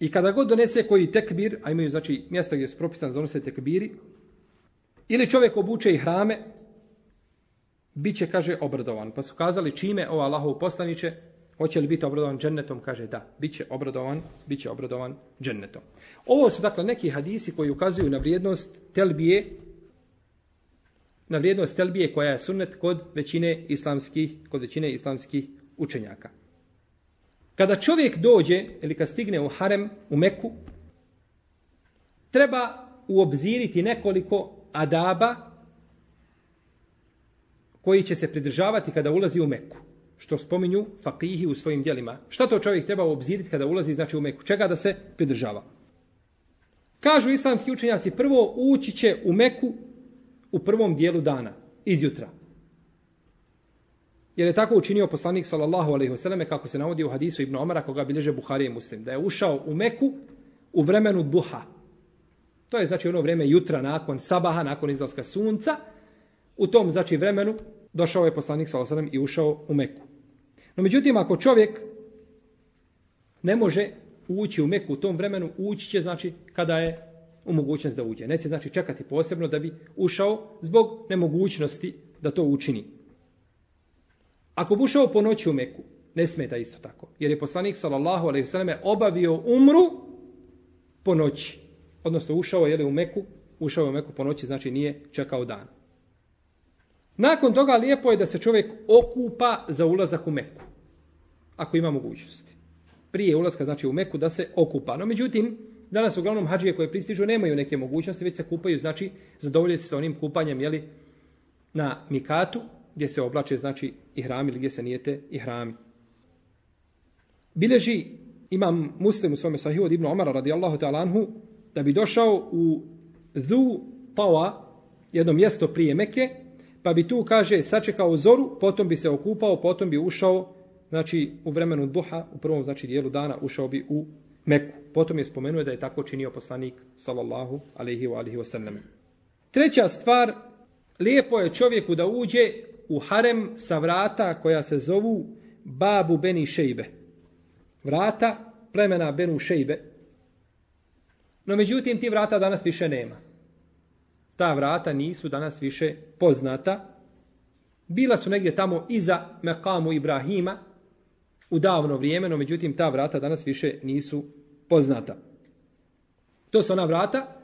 i kada god donese koji tekbir, a imaju znači mjesta gdje su propisane za donose tekbiri, ili čovjek obuče i hrame, bit će, kaže, obradovan. Pa su kazali čime o Allahov poslaniće, Hoće li biti obradovan džennetom? Kaže da, bit će obradovan, bit će obradovan džennetom. Ovo su dakle neki hadisi koji ukazuju na vrijednost telbije, na vrijednost telbije koja je sunnet kod većine islamskih, kod većine islamskih učenjaka. Kada čovjek dođe ili kad stigne u harem, u Meku, treba uobziriti nekoliko adaba koji će se pridržavati kada ulazi u Meku. Što spominju fakihi u svojim dijelima. Šta to čovjek treba obziriti kada ulazi znači, u Meku? Čega da se pridržava? Kažu islamski učenjaci, prvo ući će u Meku u prvom dijelu dana, izjutra. Jer je tako učinio poslanik sallallahu alejhi ve selleme kako se navodi u hadisu Ibn Omara koga bilježe Buhari i Muslim, da je ušao u Meku u vremenu duha. To je znači ono vrijeme jutra nakon sabaha, nakon izlaska sunca. U tom znači vremenu došao je poslanik sallallahu alejhi ve i ušao u Meku. No međutim ako čovjek ne može ući u Meku u tom vremenu, ući će znači kada je u mogućnost da uđe. Neće znači čekati posebno da bi ušao zbog nemogućnosti da to učini. Ako bi ušao po noći u Meku, ne smeta isto tako. Jer je poslanik sallallahu alejhi ve selleme obavio umru po noći. Odnosno ušao je u Meku, ušao je u Meku po noći, znači nije čekao dan. Nakon toga lijepo je da se čovjek okupa za ulazak u Meku. Ako ima mogućnosti. Prije ulaska znači u Meku da se okupa. No međutim, danas uglavnom hađije koje pristižu nemaju neke mogućnosti, već se kupaju, znači zadovolje se sa onim kupanjem jeli, na Mikatu, gdje se oblače, znači, i hrami ili gdje se nijete i hrami. Bileži imam muslim u svome sahihu od Ibn Omara radijallahu ta'ala anhu, da bi došao u Zu Tawa, jedno mjesto prije Meke, pa bi tu, kaže, sačekao zoru, potom bi se okupao, potom bi ušao, znači, u vremenu duha, u prvom, znači, dijelu dana, ušao bi u Meku. Potom je spomenuo da je tako činio poslanik, sallallahu alaihi wa alihi wa sallam. Treća stvar, lijepo je čovjeku da uđe u harem sa vrata koja se zovu Babu Beni Šejbe. Vrata plemena Benu Šejbe. No međutim, ti vrata danas više nema. Ta vrata nisu danas više poznata. Bila su negdje tamo iza Mekamu Ibrahima u davno vrijeme, no međutim, ta vrata danas više nisu poznata. To su ona vrata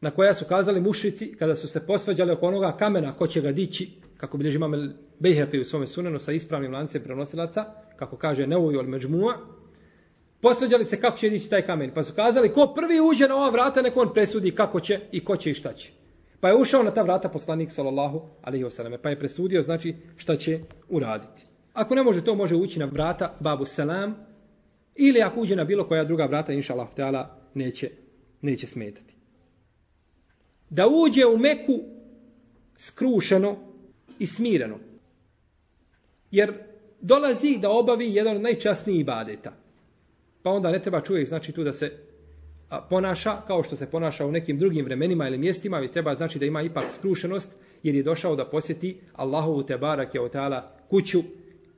na koja su kazali mušici kada su se posvađali oko onoga kamena ko će ga dići, kako bilježi imam Bejherti u svome sunenu sa ispravnim lancem prenosilaca, kako kaže Neuvi al Međmua, Posveđali se kako će dići taj kamen. Pa su kazali ko prvi uđe na ova vrata, neko on presudi kako će i ko će i šta će. Pa je ušao na ta vrata poslanik sallallahu alaihi wasallam, pa je presudio znači šta će uraditi. Ako ne može to, može ući na vrata babu selam, ili ako uđe na bilo koja druga vrata, inša Allah, neće, neće smetati da uđe u Meku skrušeno i smireno. Jer dolazi da obavi jedan od najčasnijih ibadeta. Pa onda ne treba čovjek znači tu da se ponaša kao što se ponaša u nekim drugim vremenima ili mjestima, već treba znači da ima ipak skrušenost jer je došao da posjeti Allahovu te barak je otala kuću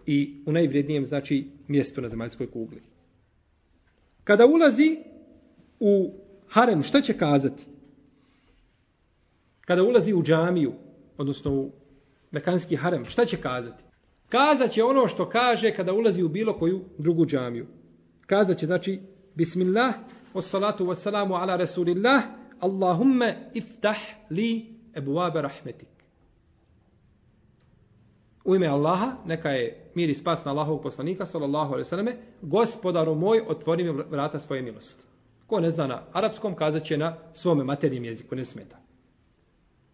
i u najvrednijem znači mjestu na zemaljskoj kugli. Kada ulazi u harem, što će kazati? kada ulazi u džamiju, odnosno u mekanski harem, šta će kazati? Kazat će ono što kaže kada ulazi u bilo koju drugu džamiju. Kazat će, znači, Bismillah, wassalatu wassalamu ala Rasulillah, Allahumme iftah li ebuabe rahmetik. U ime Allaha, neka je mir i spas na Allahovog poslanika, sallallahu alaihi sallame, gospodaru moj, otvori mi vrata svoje milosti. Ko ne zna na arapskom, kazat će na svome materijem jeziku, ne smeta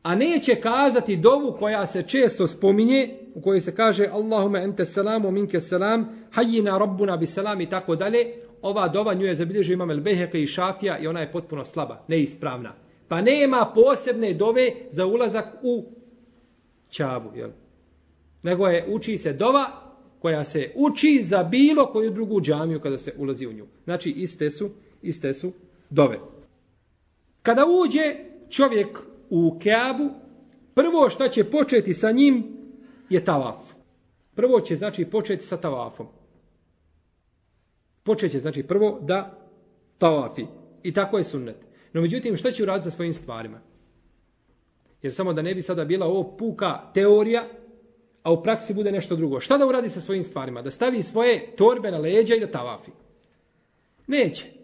a neće kazati dovu koja se često spominje, u kojoj se kaže Allahume ente salamu minke salam, hajjina rabbuna bi salam i tako dalje, ova dova nju je zabilježio imam El Beheke i Šafija i ona je potpuno slaba, neispravna. Pa nema posebne dove za ulazak u čavu, jel? Nego je, uči se dova koja se uči za bilo koju drugu džamiju kada se ulazi u nju. Znači, iste su, iste su dove. Kada uđe čovjek u Keabu, prvo što će početi sa njim je tavaf. Prvo će znači početi sa tavafom. Počeće znači prvo da tavafi. I tako je sunnet. No međutim, što će uraditi sa svojim stvarima? Jer samo da ne bi sada bila ovo puka teorija, a u praksi bude nešto drugo. Šta da uradi sa svojim stvarima? Da stavi svoje torbe na leđa i da tavafi? Neće.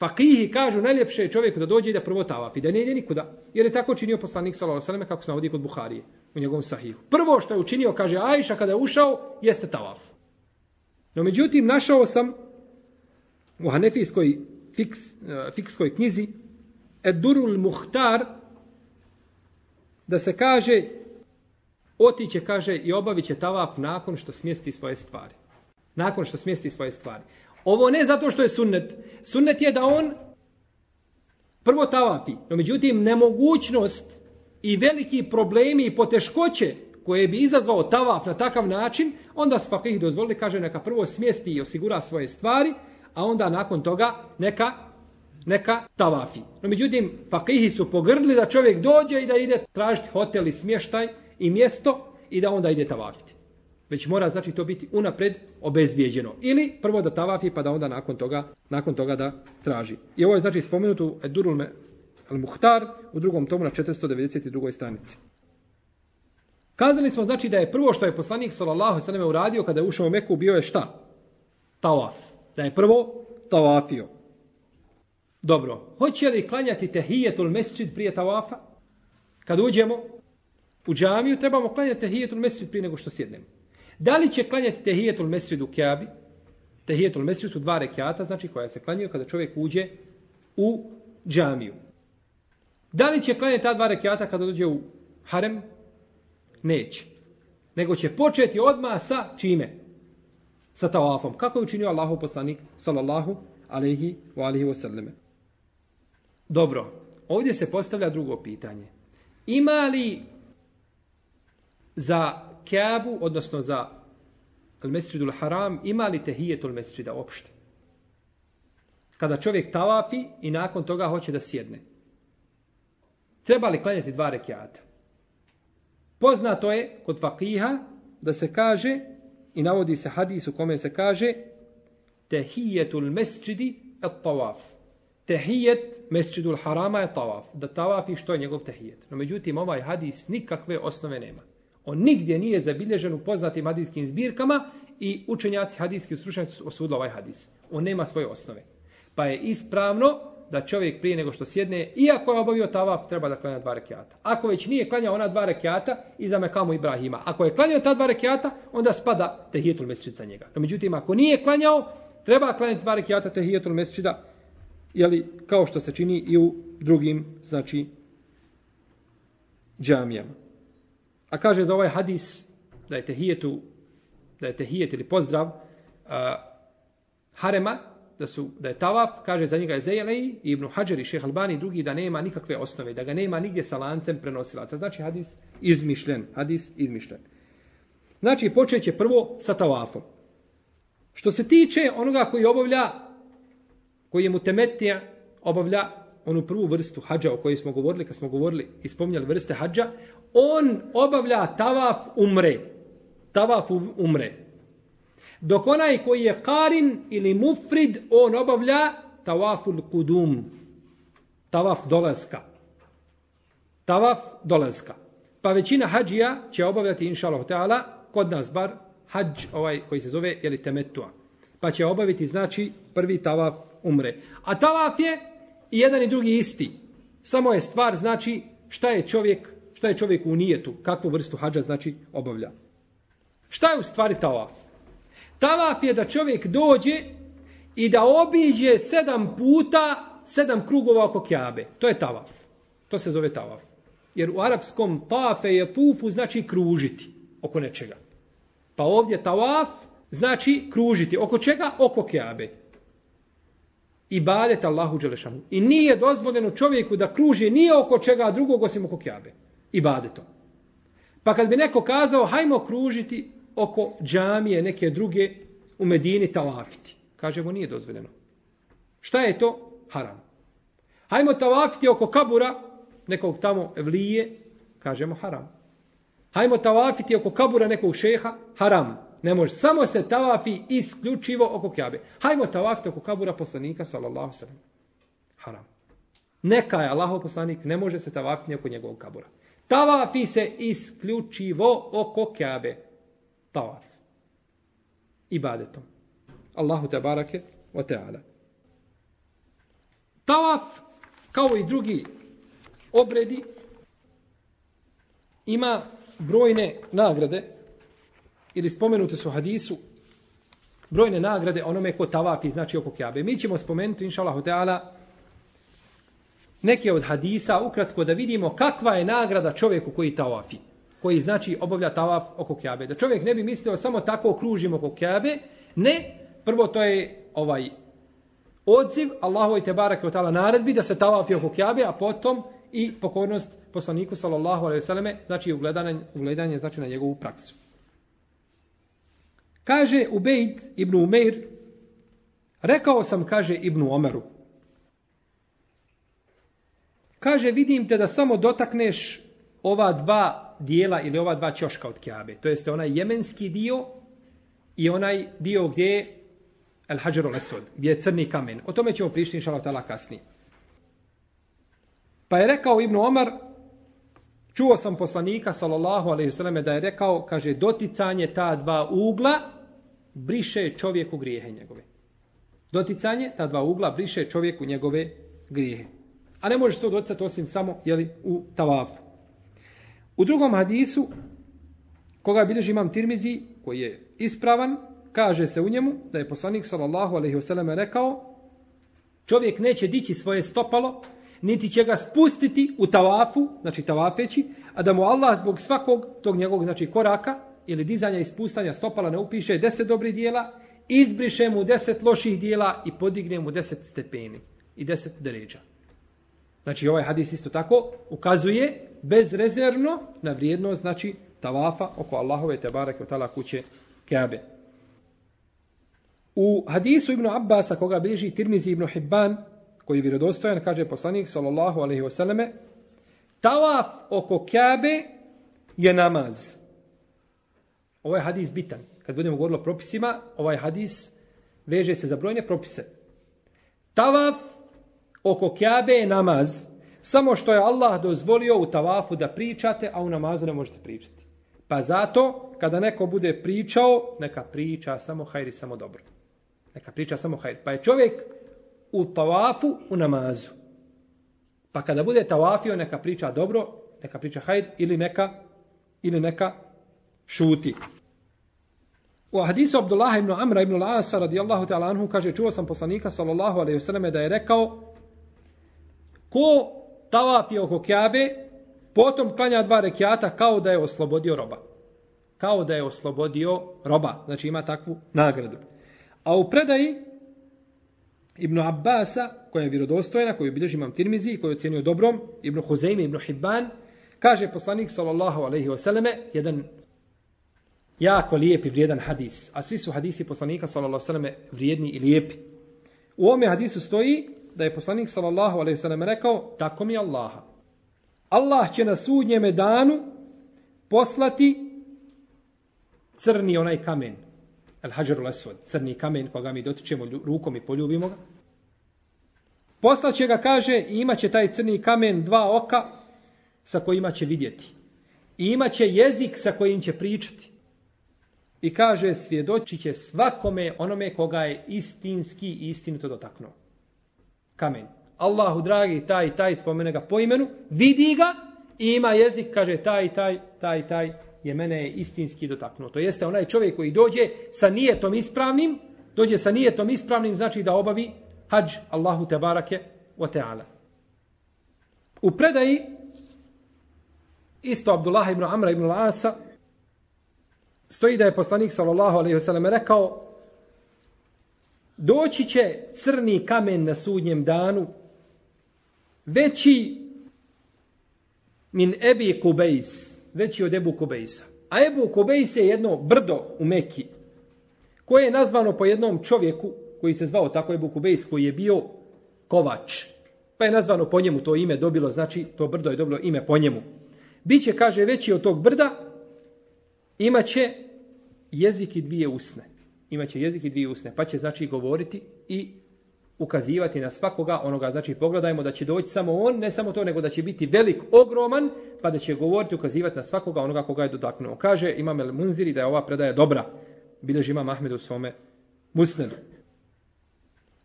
Fakihi kažu najljepše je čovjek da dođe i da prvo tavafi, da ne ide nikuda. Jer je tako činio poslanik sallallahu alejhi kako se navodi kod Buharije u njegovom sahihu. Prvo što je učinio, kaže Ajša kada je ušao, jeste tavaf. No međutim, našao sam u Hanefijskoj fiks, uh, fikskoj knjizi Edurul Muhtar da se kaže otiće, kaže, i obavit će tavaf nakon što smjesti svoje stvari. Nakon što smjesti svoje stvari. Ovo ne zato što je sunnet. Sunnet je da on prvo tavafi. No međutim, nemogućnost i veliki problemi i poteškoće koje bi izazvao tavaf na takav način, onda su fakih dozvolili, kaže, neka prvo smjesti i osigura svoje stvari, a onda nakon toga neka neka tavafi. No međutim, fakihi su pogrdli da čovjek dođe i da ide tražiti hotel i smještaj i mjesto i da onda ide tavafiti. Već mora znači to biti unapred obezbijeđeno. Ili prvo da tavafi pa da onda nakon toga, nakon toga da traži. I ovo je znači spomenuto u Edurul al-Muhtar u drugom tomu na 492. stranici. Kazali smo znači da je prvo što je poslanik sallallahu alejhi ve sellem uradio kada je ušao u Meku bio je šta? Tawaf. Da je prvo tawafio. Dobro, hoće li klanjati tehijetul mescid prije tawafa? Kad uđemo u džamiju, trebamo klanjati tehijetul mescid prije nego što sjednemo. Da li će klanjati tehijetul mesridu Kjabi? Tehijetul mesridu su dva rekiata, znači koja se klanjaju kada čovjek uđe u džamiju. Da li će klanjati ta dva rekiata kada dođe u harem? Neće. Nego će početi odmah sa čime? Sa tawafom. Kako je učinio Allahu poslanik, sallallahu alaihi wa alihi wa sallame. Dobro, ovdje se postavlja drugo pitanje. Ima li za Kjabu, odnosno za Al-Mesridul Haram, ima li tehijetul Mesrida uopšte? Kada čovjek tavafi i nakon toga hoće da sjedne. Treba li klanjati dva rekiata? Poznato je kod fakiha da se kaže i navodi se hadis u kome se kaže tehijetul mesčidi et tawaf. Tehijet mesčidul harama je tawaf. Da tawafi što je njegov tehijet. No međutim ovaj hadis nikakve osnove nema. On nigdje nije zabilježen u poznatim hadijskim zbirkama i učenjaci hadijski stručnjaci su osudili ovaj hadis. On nema svoje osnove. Pa je ispravno da čovjek prije nego što sjedne, iako je obavio tavaf, treba da klanja dva rekiata. Ako već nije klanjao ona dva rekiata, iza Mekamu Ibrahima. Ako je klanjao ta dva rekiata, onda spada tehijetul mesečida njega. No, međutim, ako nije klanjao, treba klanjati dva rekiata tehijetul mesečida, jeli, kao što se čini i u drugim, znači, džamijama. A kaže za ovaj hadis, da je tehijetu, da je tehijet ili pozdrav, uh, harema, da su da je tavaf, kaže za njega je Zejlej, Ibn Hajar i Šejh Albani drugi da nema nikakve osnove, da ga nema nigdje sa lancem prenosilaca. Znači hadis izmišljen, hadis izmišljen. Znači počeće prvo sa tavafom. Što se tiče onoga koji obavlja, koji je mutemetija, obavlja onu prvu vrstu hađa o kojoj smo govorili, kad smo govorili i spominjali vrste hađa, on obavlja tavaf umre. Tavaf umre. Dok onaj koji je karin ili mufrid, on obavlja tavaful kudum. Tawaf dolaska. Tawaf dolaska. Pa većina hađija će obavljati, inša Allah, ta'ala, kod nas bar, hađ ovaj koji se zove, jeli temetua. Pa će obaviti, znači, prvi tawaf umre. A tawaf je i jedan i drugi isti. Samo je stvar, znači, šta je čovjek, šta je čovjek u nijetu, kakvu vrstu hađa, znači, obavlja. Šta je u stvari tawaf? Tavaf je da čovjek dođe i da obiđe sedam puta, sedam krugova oko kjabe. To je tavaf. To se zove tavaf. Jer u arapskom tafe je tufu znači kružiti oko nečega. Pa ovdje tavaf znači kružiti. Oko čega? Oko kjabe ibadet Allahu Đelešanu. I nije dozvoljeno čovjeku da kruži nije oko čega drugog osim oko kjabe. Ibadetom. Pa kad bi neko kazao hajmo kružiti oko džamije neke druge u Medini talafiti. Kažemo, nije dozvoljeno. Šta je to? Haram. Hajmo talafiti oko kabura nekog tamo evlije. Kažemo, haram. Hajmo talafiti oko kabura nekog šeha. Haram. Ne može. Samo se tavafi isključivo oko kjabe. Hajmo tavafiti oko kabura poslanika, sallallahu sallam. Haram. Neka je Allahov poslanik, ne može se tavafiti oko njegovog kabura. Tavafi se isključivo oko kjabe tawaf. Ibadetom. Allahu te barake wa ta'ala. Tawaf, kao i drugi obredi, ima brojne nagrade, ili spomenute su hadisu, brojne nagrade onome ko tavafi, znači oko Kjabe. Mi ćemo spomenuti, inša Allah, neke od hadisa, ukratko da vidimo kakva je nagrada čovjeku koji tavafi, koji znači obavlja tavaf oko Kjabe. Da čovjek ne bi mislio samo tako okružimo oko Kjabe, ne, prvo to je ovaj odziv Allahu te barake od tala naredbi da se tavafi oko Kjabe, a potom i pokornost poslaniku sallallahu alejhi ve selleme znači ugledanje ugledanje znači na njegovu praksu kaže Ubejd ibn Umeir rekao sam kaže ibn Omeru kaže vidim te da samo dotakneš ova dva dijela ili ova dva ćoška od Kjabe to jeste onaj jemenski dio i onaj dio gdje je El Hajar al-Aswad, gdje je crni kamen. O tome ćemo prišti, inša Allah, kasnije. Pa je rekao Ibn Omar, čuo sam poslanika, sallallahu alaihi sallam, da je rekao, kaže, doticanje ta dva ugla briše čovjeku grijehe njegove. Doticanje ta dva ugla briše čovjeku njegove grijehe. A ne možeš to doticati osim samo jeli, u tavafu. U drugom hadisu, koga bilježi imam tirmizi, koji je ispravan, kaže se u njemu da je poslanik sallallahu alaihi wasallam rekao čovjek neće dići svoje stopalo niti će ga spustiti u tavafu, znači tavafeći, a da mu Allah zbog svakog tog njegovog znači koraka ili dizanja i spustanja stopala ne upiše deset dobrih dijela, izbriše mu deset loših dijela i podigne mu deset stepeni i deset deređa. Znači ovaj hadis isto tako ukazuje bezrezervno na vrijednost znači tavafa oko Allahove te barake od kuće Kabe. U hadisu Ibn Abbasa koga bliži Tirmizi Ibn Hibban koji je vjerodostojan, kaže poslanik sallallahu alejhi ve selleme, tawaf oko Kabe je namaz. Ovaj hadis bitan. Kad budemo govorili o propisima, ovaj hadis veže se za brojne propise. Tawaf oko Kjabe je namaz. Samo što je Allah dozvolio u tavafu da pričate, a u namazu ne možete pričati. Pa zato, kada neko bude pričao, neka priča samo hajri, samo dobro. Neka priča samo hajr. Pa je čovjek u tawafu u namazu. Pa kada bude tawafio, neka priča dobro, neka priča hajr ili neka, ili neka šuti. U hadisu Abdullah ibn Amra ibn Al-Asa radijallahu ta'ala anhu kaže čuo sam poslanika sallallahu alejhi ve selleme da je rekao ko tavafi oko Kjabe potom klanja dva rekiata kao da je oslobodio roba. Kao da je oslobodio roba. Znači ima takvu nagradu. A u predaji Ibn Abbasa, koja je vjerodostojna, koju bilježi imam Tirmizi, koju je ocjenio dobrom, Ibn Huzeyme, Ibn Hibban, kaže poslanik sallallahu alaihi wasallame, jedan jako lijep i vrijedan hadis. A svi su hadisi poslanika sallallahu alejhi ve selleme vrijedni i lijepi. U ovome hadisu stoji da je poslanik sallallahu alejhi ve sellem rekao, tako mi Allaha. Allah će na sudnjem danu poslati crni onaj kamen, El Hajarul Aswad, crni kamen koga mi dotičemo rukom i poljubimo ga. Poslaće ga, kaže, i imaće taj crni kamen dva oka sa kojima će vidjeti. I imaće jezik sa kojim će pričati. I kaže, svjedoči će svakome onome koga je istinski i istinito dotaknuo. Kamen. Allahu dragi, taj, taj, spomene ga po imenu, vidi ga i ima jezik, kaže, taj, taj, taj, taj, je mene istinski dotaknuo. To jeste onaj čovjek koji dođe sa nijetom ispravnim, dođe sa nijetom ispravnim, znači da obavi hađ Allahu te barake o ta'ala. U predaji isto Abdullah ibn Amra ibn Al-Asa stoji da je poslanik sallallahu alejhi ve sellem rekao doći će crni kamen na sudnjem danu veći min ebi kubejs veći od Ebu Kubejsa. A Ebu Kubejs je jedno brdo u Mekki, koje je nazvano po jednom čovjeku, koji se zvao tako Ebu Kubejs, koji je bio kovač. Pa je nazvano po njemu to ime dobilo, znači to brdo je dobilo ime po njemu. Biće, kaže, veći od tog brda, imaće jezik i dvije usne. Imaće jezik i dvije usne, pa će znači govoriti i ukazivati na svakoga onoga, znači pogledajmo da će doći samo on, ne samo to, nego da će biti velik, ogroman, pa da će govoriti, ukazivati na svakoga onoga koga je dotaknuo. Kaže Imam El Munziri da je ova predaja dobra, bileži Imam Ahmed u svome musnedu.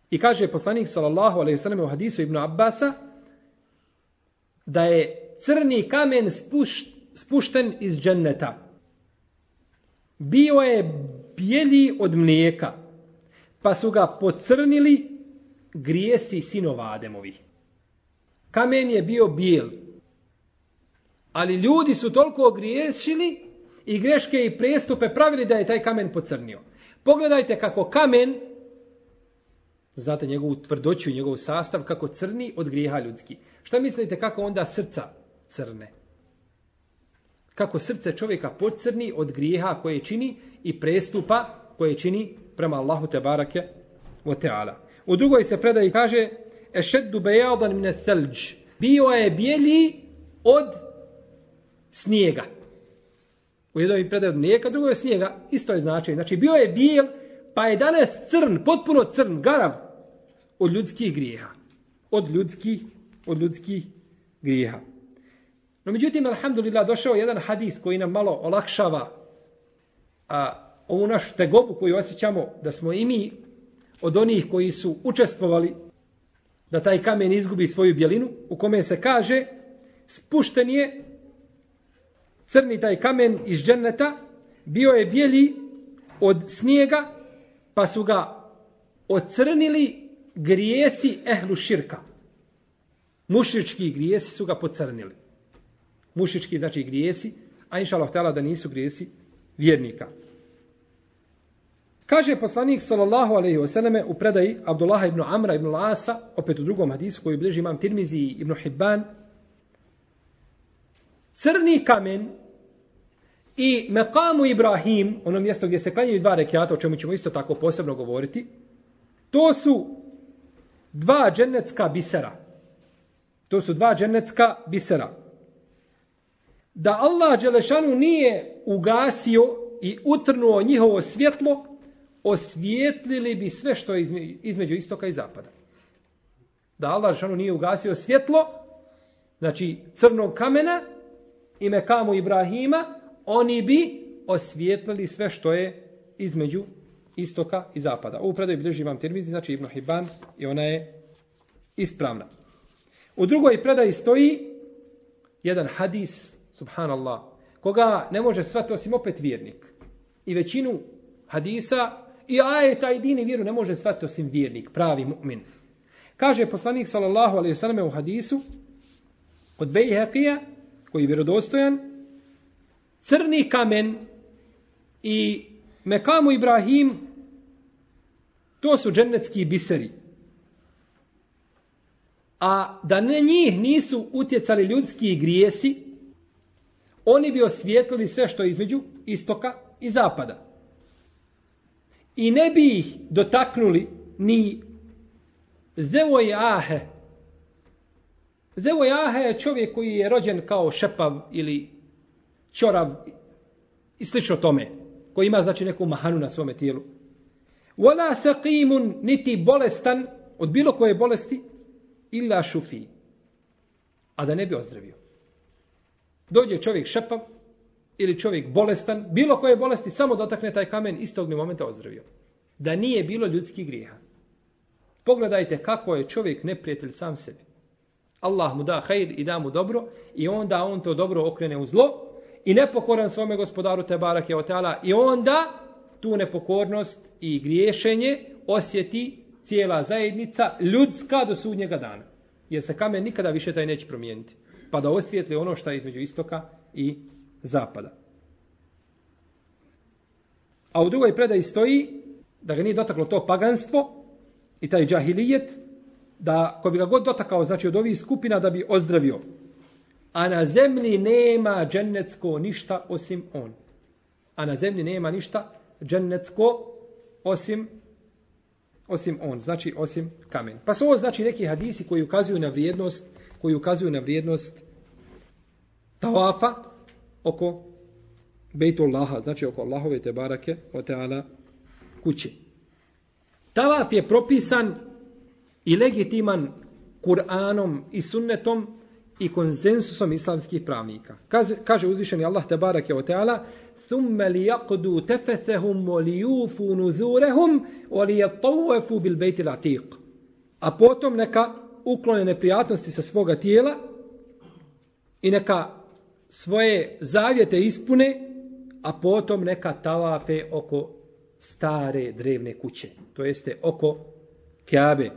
I kaže poslanik sallallahu alejhi ve sellem u hadisu Ibn Abbasa da je crni kamen spušten iz dženneta. Bio je bijeli od mlijeka pa su ga pocrnili grijesi sinova Ademovi. Kamen je bio bijel. Ali ljudi su toliko griješili i greške i prestupe pravili da je taj kamen pocrnio. Pogledajte kako kamen, znate njegovu tvrdoću i njegov sastav, kako crni od grijeha ljudski. Šta mislite kako onda srca crne? Kako srce čovjeka pocrni od grijeha koje čini i prestupa koje čini prema Allahu te barake wa ta'ala. U drugoj se predaji kaže ešeddu bejadan mine selđ. Bio je bijeli od snijega. U jednoj predaju od mlijeka, drugo je snijega. Isto je značaj. Znači bio je bijel, pa je danas crn, potpuno crn, garav od ljudskih grijeha. Od ljudskih, od ljudskih grijeha. No međutim, alhamdulillah, došao jedan hadis koji nam malo olakšava a, ovu našu tegobu koju osjećamo da smo i mi od onih koji su učestvovali da taj kamen izgubi svoju bjelinu, u kome se kaže spušten je crni taj kamen iz dženneta, bio je bijeli od snijega, pa su ga ocrnili grijesi ehlu širka. Mušički grijesi su ga pocrnili. Mušički znači grijesi, a inša Allah da nisu grijesi vjernika. Kaže poslanik sallallahu alejhi ve selleme u predaji Abdullah ibn Amra ibn Lasa, opet u drugom hadisu koji bliži imam Tirmizi i ibn Hibban, crni kamen i mekamu Ibrahim, ono mjesto gdje se klanjaju dva rekiata, o čemu ćemo isto tako posebno govoriti, to su dva džennetska bisera. To su dva džennetska bisera. Da Allah Đelešanu nije ugasio i utrnuo njihovo svjetlo, osvijetlili bi sve što je između istoka i zapada. Da Allah Đelešanu nije ugasio svjetlo, znači crnog kamena i mekamu Ibrahima, oni bi osvijetlili sve što je između istoka i zapada. Ovu predaju bilježi imam tirmizi, znači Ibn Hibban, i ona je ispravna. U drugoj predaji stoji jedan hadis, subhanallah, koga ne može svati osim opet vjernik. I većinu hadisa i ajeta i dini vjeru ne može svati osim vjernik, pravi mu'min. Kaže poslanik sallallahu alejhi ve u hadisu od Bejhaqija koji je vjerodostojan crni kamen i mekamu Ibrahim to su džennetski biseri. A da ne njih nisu utjecali ljudski grijesi, oni bi osvijetlili sve što je između istoka i zapada i ne bi ih dotaknuli ni zevoj ahe. Zevoj ahe je čovjek koji je rođen kao šepav ili čorav i slično tome, koji ima znači neku mahanu na svome tijelu. Wala saqimun niti bolestan od bilo koje bolesti illa šufi. A da ne bi ozdravio. Dođe čovjek šepav, ili čovjek bolestan, bilo koje bolesti, samo dotakne taj kamen, istog mi momenta ozdravio. Da nije bilo ljudskih grijeha. Pogledajte kako je čovjek neprijatelj sam sebi. Allah mu da hajr i da mu dobro i onda on to dobro okrene u zlo i nepokoran svome gospodaru te barake o i onda tu nepokornost i griješenje osjeti cijela zajednica ljudska do sudnjega dana. Jer se kamen nikada više taj neće promijeniti. Pa da osvijetle ono što je između istoka i zapada. A u drugoj predaji stoji da ga nije dotaklo to paganstvo i taj džahilijet, da ko bi ga god dotakao, znači od ovih skupina, da bi ozdravio. A na zemlji nema džennetsko ništa osim on. A na zemlji nema ništa džennetsko osim osim on, znači osim kamen. Pa su ovo znači neki hadisi koji ukazuju na vrijednost, koji ukazuju na vrijednost tavafa, oko Bejtullaha, znači oko Allahove te barake o teala kuće. Tavaf je propisan i legitiman Kur'anom i sunnetom i konsensusom islamskih pravnika. Kaže, kaže uzvišeni Allah te barake o teala ثم ليقضوا تفثهم وليوفوا نذورهم وليطوفوا بالبيت العتيق a potom neka uklone neprijatnosti sa svoga tijela i neka svoje zavjete ispune, a potom neka tavafe oko stare drevne kuće. To jeste oko Kjabe.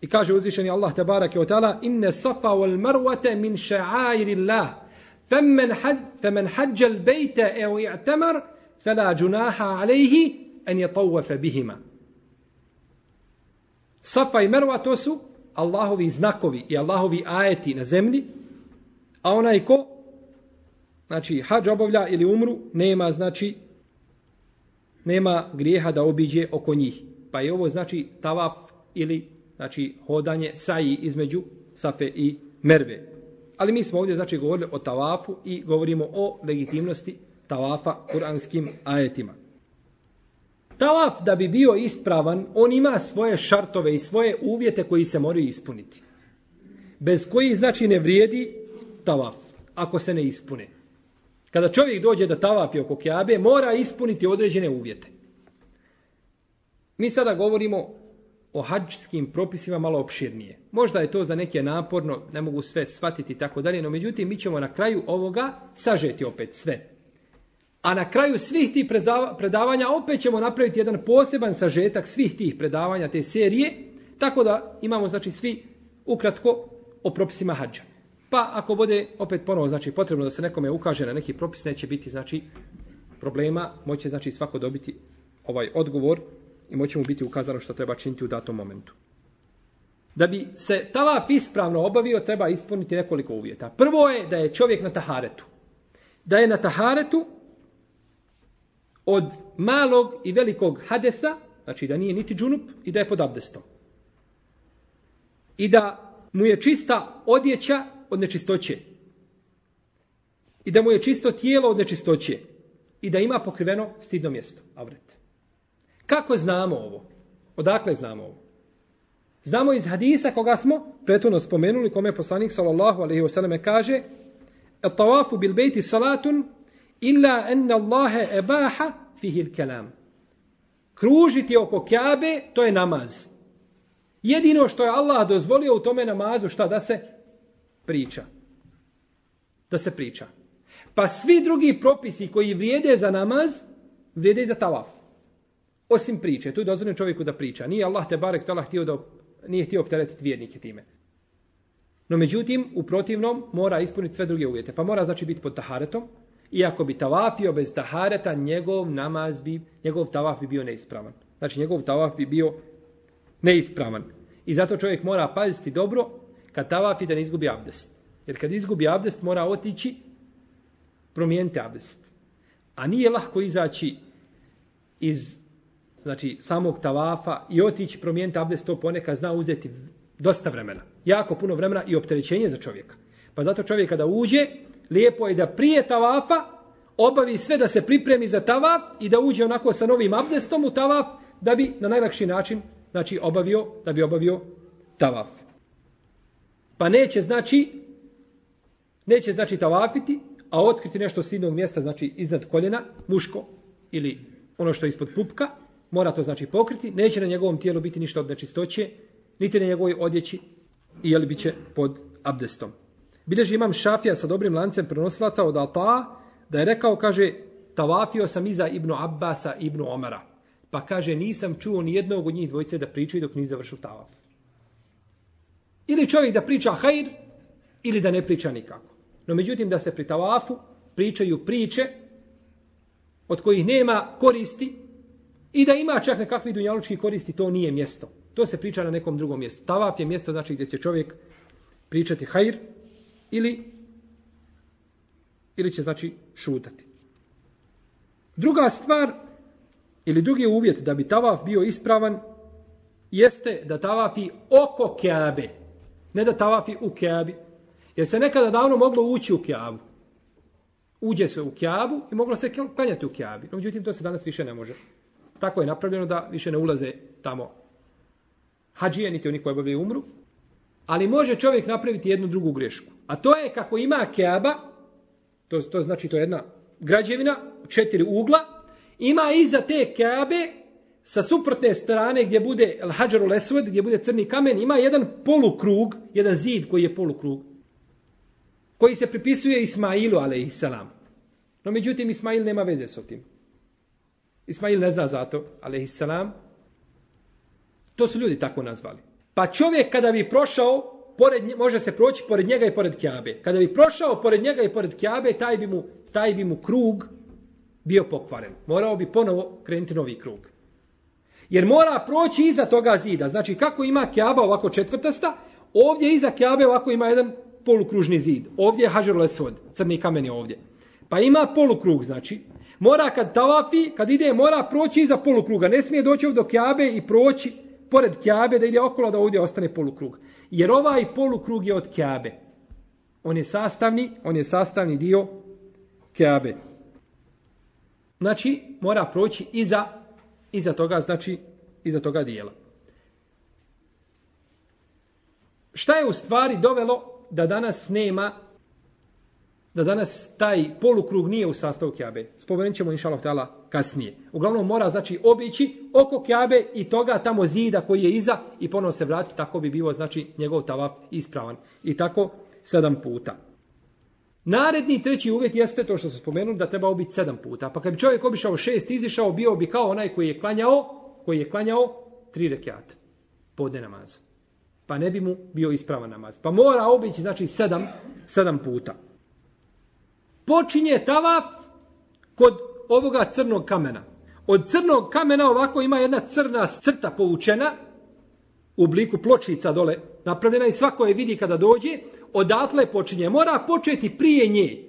I kaže uzvišeni Allah tabaraka wa ta'ala inne safa wal marwata min sha'airillah Faman had faman hajja al bayta aw i'tamar fala junaha alayhi an yatawaf bihima. Safa i Merva to su Allahovi znakovi i Allahovi ajeti na zemlji, a onaj ko znači hađ obavlja ili umru, nema znači nema grijeha da obiđe oko njih. Pa je ovo znači tavaf ili znači hodanje saji između Safe i Merve. Ali mi smo ovdje znači govorili o tavafu i govorimo o legitimnosti tavafa kuranskim ajetima. Tavaf da bi bio ispravan, on ima svoje šartove i svoje uvjete koji se moraju ispuniti. Bez koji znači ne vrijedi tavaf, ako se ne ispune. Kada čovjek dođe da tavafi oko Kjabe, mora ispuniti određene uvjete. Mi sada govorimo o hađskim propisima malo opširnije. Možda je to za neke naporno, ne mogu sve shvatiti i tako dalje, no međutim mi ćemo na kraju ovoga sažeti opet sve. A na kraju svih tih predavanja opet ćemo napraviti jedan poseban sažetak svih tih predavanja te serije, tako da imamo znači svi ukratko o propisima hađa. Pa ako bude opet ponovo znači potrebno da se nekome ukaže na neki propis, neće biti znači problema, moće znači svako dobiti ovaj odgovor i moće mu biti ukazano što treba činiti u datom momentu. Da bi se tavaf ispravno obavio, treba ispuniti nekoliko uvjeta. Prvo je da je čovjek na taharetu. Da je na taharetu od malog i velikog hadesa, znači da nije niti džunup i da je pod abdestom. I da mu je čista odjeća od nečistoće. I da mu je čisto tijelo od nečistoće. I da ima pokriveno stidno mjesto, avret. Kako znamo ovo? Odakle znamo ovo? Znamo iz hadisa koga smo prethodno spomenuli, kome je poslanik sallallahu alaihi wasallam kaže Et tawafu bil bejti salatun illa enna Allahe ebaha fihil kelam. Kružiti oko Kjabe, to je namaz. Jedino što je Allah dozvolio u tome namazu, šta da se priča. Da se priča. Pa svi drugi propisi koji vrijede za namaz, vrijede i za tavaf. Osim priče, tu je dozvoljeno čovjeku da priča. Nije Allah te barek tala htio da, nije htio opteretiti vjernike time. No međutim, u protivnom mora ispuniti sve druge uvjete. Pa mora znači biti pod taharetom, Iako bi tavafio bez tahareta, njegov namaz bi, njegov tavaf bi bio neispravan. Znači, njegov tavaf bi bio neispravan. I zato čovjek mora paziti dobro kad tavafi da ne izgubi abdest. Jer kad izgubi abdest, mora otići promijeniti abdest. A nije lahko izaći iz znači, samog tavafa i otići promijeniti abdest, to ponekad zna uzeti dosta vremena. Jako puno vremena i opterećenje za čovjeka. Pa zato čovjek kada uđe, lijepo je da prije tavafa obavi sve da se pripremi za tavaf i da uđe onako sa novim abdestom u tavaf da bi na najlakši način znači obavio da bi obavio tavaf. Pa neće znači neće znači tavafiti, a otkriti nešto s jednog mjesta, znači iznad koljena, muško ili ono što je ispod pupka, mora to znači pokriti, neće na njegovom tijelu biti ništa od nečistoće, niti na njegovoj odjeći, i jel bit će pod abdestom. Bileži imam šafija sa dobrim lancem prenosilaca od Ata, da je rekao, kaže, tavafio sam iza Ibnu Abbasa Ibnu Omara. Pa kaže, nisam čuo ni jednog od njih dvojice da pričaju dok nije završil tavaf. Ili čovjek da priča hajr, ili da ne priča nikako. No međutim, da se pri tavafu pričaju priče od kojih nema koristi i da ima čak nekakvi dunjalučki koristi, to nije mjesto. To se priča na nekom drugom mjestu. Tavaf je mjesto znači gdje će čovjek pričati hajr, ili ili će znači šutati. Druga stvar ili drugi uvjet da bi tavaf bio ispravan jeste da tavafi oko Keabe. Ne da tavafi u Keabi. Jer se nekada davno moglo ući u Keabu. Uđe se u Keabu i moglo se klanjati u Keabi. No, međutim, to se danas više ne može. Tako je napravljeno da više ne ulaze tamo hađije, niti oni koji obavljaju umru. Ali može čovjek napraviti jednu drugu grešku. A to je kako ima Keaba, to, to znači to je jedna građevina, četiri ugla, ima iza te Keabe, sa suprotne strane gdje bude Al-Hađaru Lesvod, gdje bude crni kamen, ima jedan polukrug, jedan zid koji je polukrug, koji se pripisuje Ismailu, alaihissalam. No međutim, Ismail nema veze s tim. Ismail ne zna zato, alaihissalam. To su ljudi tako nazvali. Pa čovjek kada bi prošao, pored, može se proći pored njega i pored Kjabe. Kada bi prošao pored njega i pored Kjabe, taj bi mu, taj bi mu krug bio pokvaren. Morao bi ponovo krenuti novi krug. Jer mora proći iza toga zida. Znači kako ima Kjaba ovako četvrtasta, ovdje iza Kjabe ovako ima jedan polukružni zid. Ovdje je Hađarul lesod, crni kamen je ovdje. Pa ima polukrug, znači. Mora kad tavafi, kad ide, mora proći iza polukruga. Ne smije doći ovdje do Kjabe i proći pored Kjabe da ide okolo da ovdje ostane polukrug. Jer ovaj polukrug je od Kjabe. On je sastavni, on je sastavni dio Kjabe. Znači, mora proći iza, iza toga, znači, iza toga dijela. Šta je u stvari dovelo da danas nema, da danas taj polukrug nije u sastavu Kjabe? Spomenut ćemo, inša tala kasnije. Uglavnom mora, znači, obići oko Kjabe i toga tamo zida koji je iza i ponovno se vratiti, tako bi bilo, znači, njegov tavaf ispravan. I tako sedam puta. Naredni treći uvjet jeste to što se spomenuli da treba obiti sedam puta. Pa kad bi čovjek obišao šest, izišao, bio bi kao onaj koji je klanjao, koji je klanjao tri rekiata. Podne namaza. Pa ne bi mu bio ispravan namaz. Pa mora obići, znači, sedam, sedam puta. Počinje tavaf kod ovoga crnog kamena. Od crnog kamena ovako ima jedna crna crta povučena u obliku pločica dole napravljena i svako je vidi kada dođe, odatle počinje. Mora početi prije nje.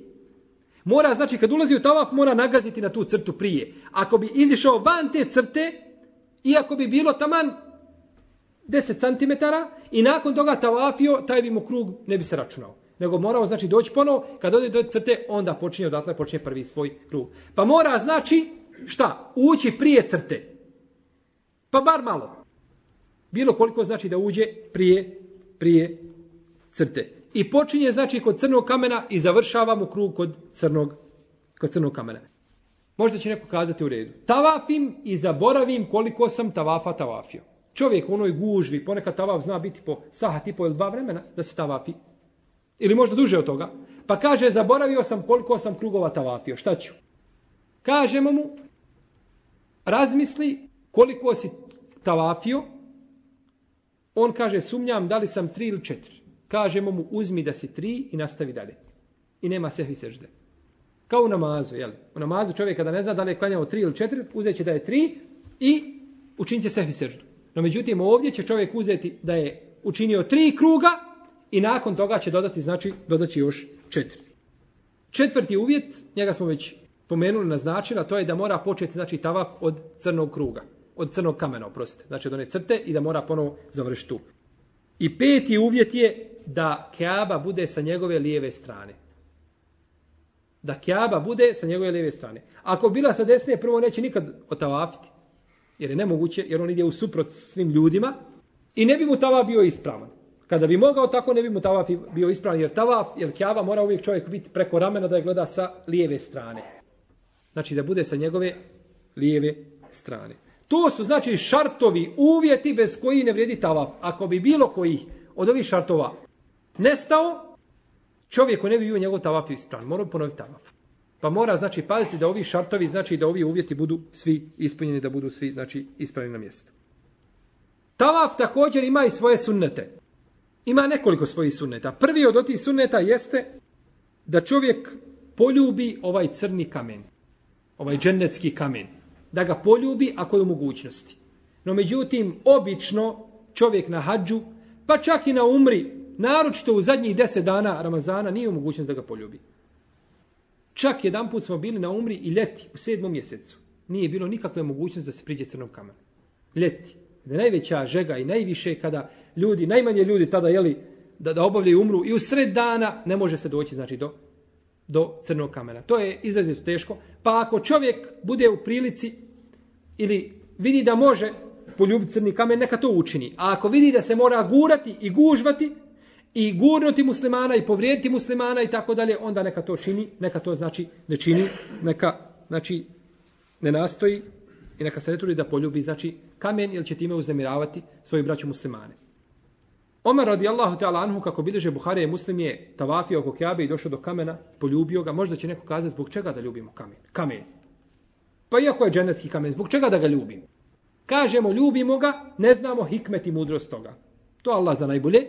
Mora, znači, kad ulazi u tavaf, mora nagaziti na tu crtu prije. Ako bi izišao van te crte, iako bi bilo taman 10 cm i nakon toga tavafio, taj bi mu krug ne bi se računao. Nego morao, znači, doći ponovo, kad ode do crte, onda počinje, odatle počinje prvi svoj krug. Pa mora, znači, šta? Ući prije crte. Pa bar malo. Bilo koliko znači da uđe prije, prije crte. I počinje, znači, kod crnog kamena i završava mu krug kod crnog, kod crnog kamena. Možda će neko kazati u redu. Tavafim i zaboravim koliko sam tavafa tavafio. Čovjek u onoj gužvi, ponekad tavaf zna biti po sahat i po ili dva vremena da se tavafi. Ili možda duže od toga. Pa kaže, zaboravio sam koliko sam krugova tavafio. Šta ću? Kažemo mu, razmisli koliko si tavafio. On kaže, sumnjam da li sam tri ili četiri. Kažemo mu, uzmi da si tri i nastavi dalje. I nema sehvi sežde. Kao u namazu, jel? U namazu čovjek kada ne zna da li je klanjao tri ili četiri, uzet će da je tri i učinit će sehvi seždu. No međutim, ovdje će čovjek uzeti da je učinio tri kruga i nakon toga će dodati, znači, dodaći još četiri. Četvrti uvjet, njega smo već pomenuli, naznačili, a to je da mora početi, znači, tavaf od crnog kruga. Od crnog kamena, oprostite. Znači, od one crte i da mora ponovo završiti tu. I peti uvjet je da Keaba bude sa njegove lijeve strane. Da Keaba bude sa njegove lijeve strane. Ako bila sa desne, prvo neće nikad otavafiti. Jer je nemoguće, jer on ide u suprot svim ljudima. I ne bi mu tava bio ispravan. Kada bi mogao tako, ne bi mu tavaf bio ispravan. Jer tavaf, jer Keaba mora uvijek čovjek biti preko ramena da je gleda sa lijeve strane. Znači da bude sa njegove lijeve strane. To su znači šartovi, uvjeti bez koji ne vrijedi tavaf. Ako bi bilo koji od ovih šartova nestao, čovjeku ne bi bio njegov tavaf ispravan. Mora ponoviti tavaf. Pa mora znači paziti da ovi šartovi, znači da ovi uvjeti budu svi ispunjeni, da budu svi znači ispravni na mjestu. Tavaf također ima i svoje sunnete. Ima nekoliko svojih sunneta. Prvi od otih sunneta jeste da čovjek poljubi ovaj crni kamen. Ovaj džennetski kamen. Da ga poljubi ako je u mogućnosti. No međutim, obično čovjek na hađu, pa čak i na umri, naročito u zadnjih deset dana Ramazana, nije u mogućnost da ga poljubi. Čak jedan put smo bili na umri i ljeti u sedmom mjesecu. Nije bilo nikakve mogućnosti da se priđe crnom kamenu. Ljeti. Da najveća žega i najviše kada ljudi, najmanje ljudi tada jeli da, da obavljaju umru i u sred dana ne može se doći znači do, do crnog kamena. To je izrazito teško. Pa ako čovjek bude u prilici ili vidi da može poljubiti crni kamen, neka to učini. A ako vidi da se mora gurati i gužvati i gurnuti muslimana i povrijediti muslimana i tako dalje, onda neka to čini, neka to znači ne čini, neka znači ne nastoji i neka se ne trudi da poljubi znači kamen ili će time uznemiravati svoju braću muslimane. Omer radijallahu ta'ala anhu, kako bilježe Buhare i muslim je tavafio oko Kjabe i došao do kamena, poljubio ga. Možda će neko kazati zbog čega da ljubimo kamen. Kamen. Pa iako je dženecki kamen, zbog čega da ga ljubim? Kažemo, ljubimo ga, ne znamo hikmet i mudrost toga. To Allah za najbolje.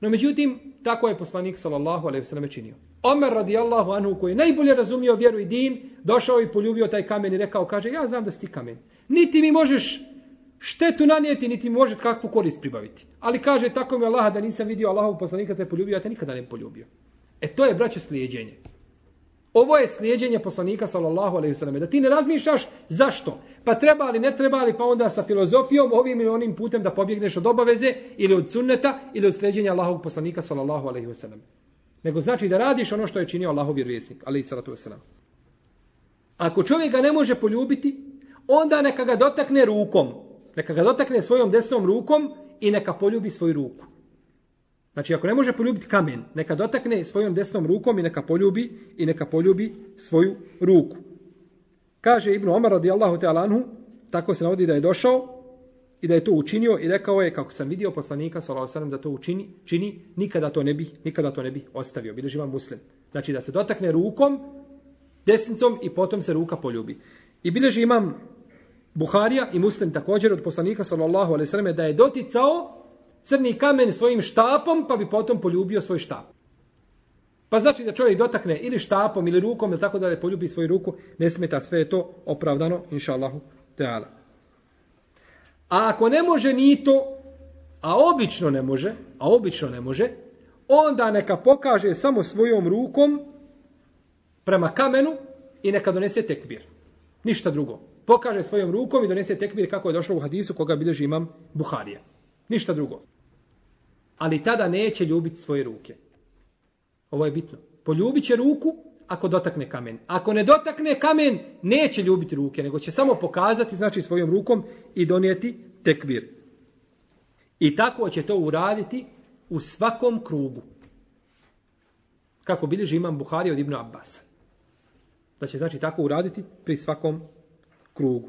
No međutim, tako je poslanik sallallahu alejhi ve sellem činio. Omer radijallahu anhu koji je najbolje razumio vjeru i din, došao i poljubio taj kamen i rekao, kaže, ja znam da si ti kamen. Niti mi možeš štetu nanijeti, niti mi možeš kakvu korist pribaviti. Ali kaže, tako mi Allah da nisam vidio Allahov poslanika te poljubio, ja te nikada ne poljubio. E to je, braće, slijedjenje. Ovo je slijedjenje poslanika sallallahu alejhi ve selleme da ti ne razmišljaš zašto. Pa treba li, ne treba li, pa onda sa filozofijom ovim ili onim putem da pobjegneš od obaveze ili od sunneta ili od slijedjenja Allahovog poslanika sallallahu alejhi ve selleme. Nego znači da radiš ono što je činio Allahov vjerovjesnik, alejhi salatu sellem Ako čovjek ga ne može poljubiti, onda neka ga dotakne rukom. Neka ga dotakne svojom desnom rukom i neka poljubi svoju ruku. Znači, ako ne može poljubiti kamen, neka dotakne svojom desnom rukom i neka poljubi i neka poljubi svoju ruku. Kaže Ibn Omar radijallahu ta'ala anhu, tako se navodi da je došao i da je to učinio i rekao je kako sam vidio poslanika sallallahu alejhi da to učini, čini, nikada to ne bi, nikada to ne bi ostavio. Bilježi vam muslim. Znači da se dotakne rukom, desnicom i potom se ruka poljubi. I bilježi imam Buharija i Muslim također od poslanika sallallahu alejhi ve da je doticao crni kamen svojim štapom, pa bi potom poljubio svoj štap. Pa znači da čovjek dotakne ili štapom ili rukom, ili tako da je poljubi svoju ruku, ne smeta, sve je to opravdano, inša Allahu teala. A ako ne može ni to, a obično ne može, a obično ne može, onda neka pokaže samo svojom rukom prema kamenu i neka donese tekbir. Ništa drugo. Pokaže svojom rukom i donese tekbir kako je došlo u hadisu koga bilježi imam Buharija. Ništa drugo. Ali tada neće ljubiti svoje ruke. Ovo je bitno. Poljubit će ruku ako dotakne kamen. Ako ne dotakne kamen, neće ljubiti ruke, nego će samo pokazati znači svojom rukom i donijeti tekbir. I tako će to uraditi u svakom krugu. Kako bilježi imam Buhari od Ibnu Abbasa. Da će znači tako uraditi pri svakom krugu.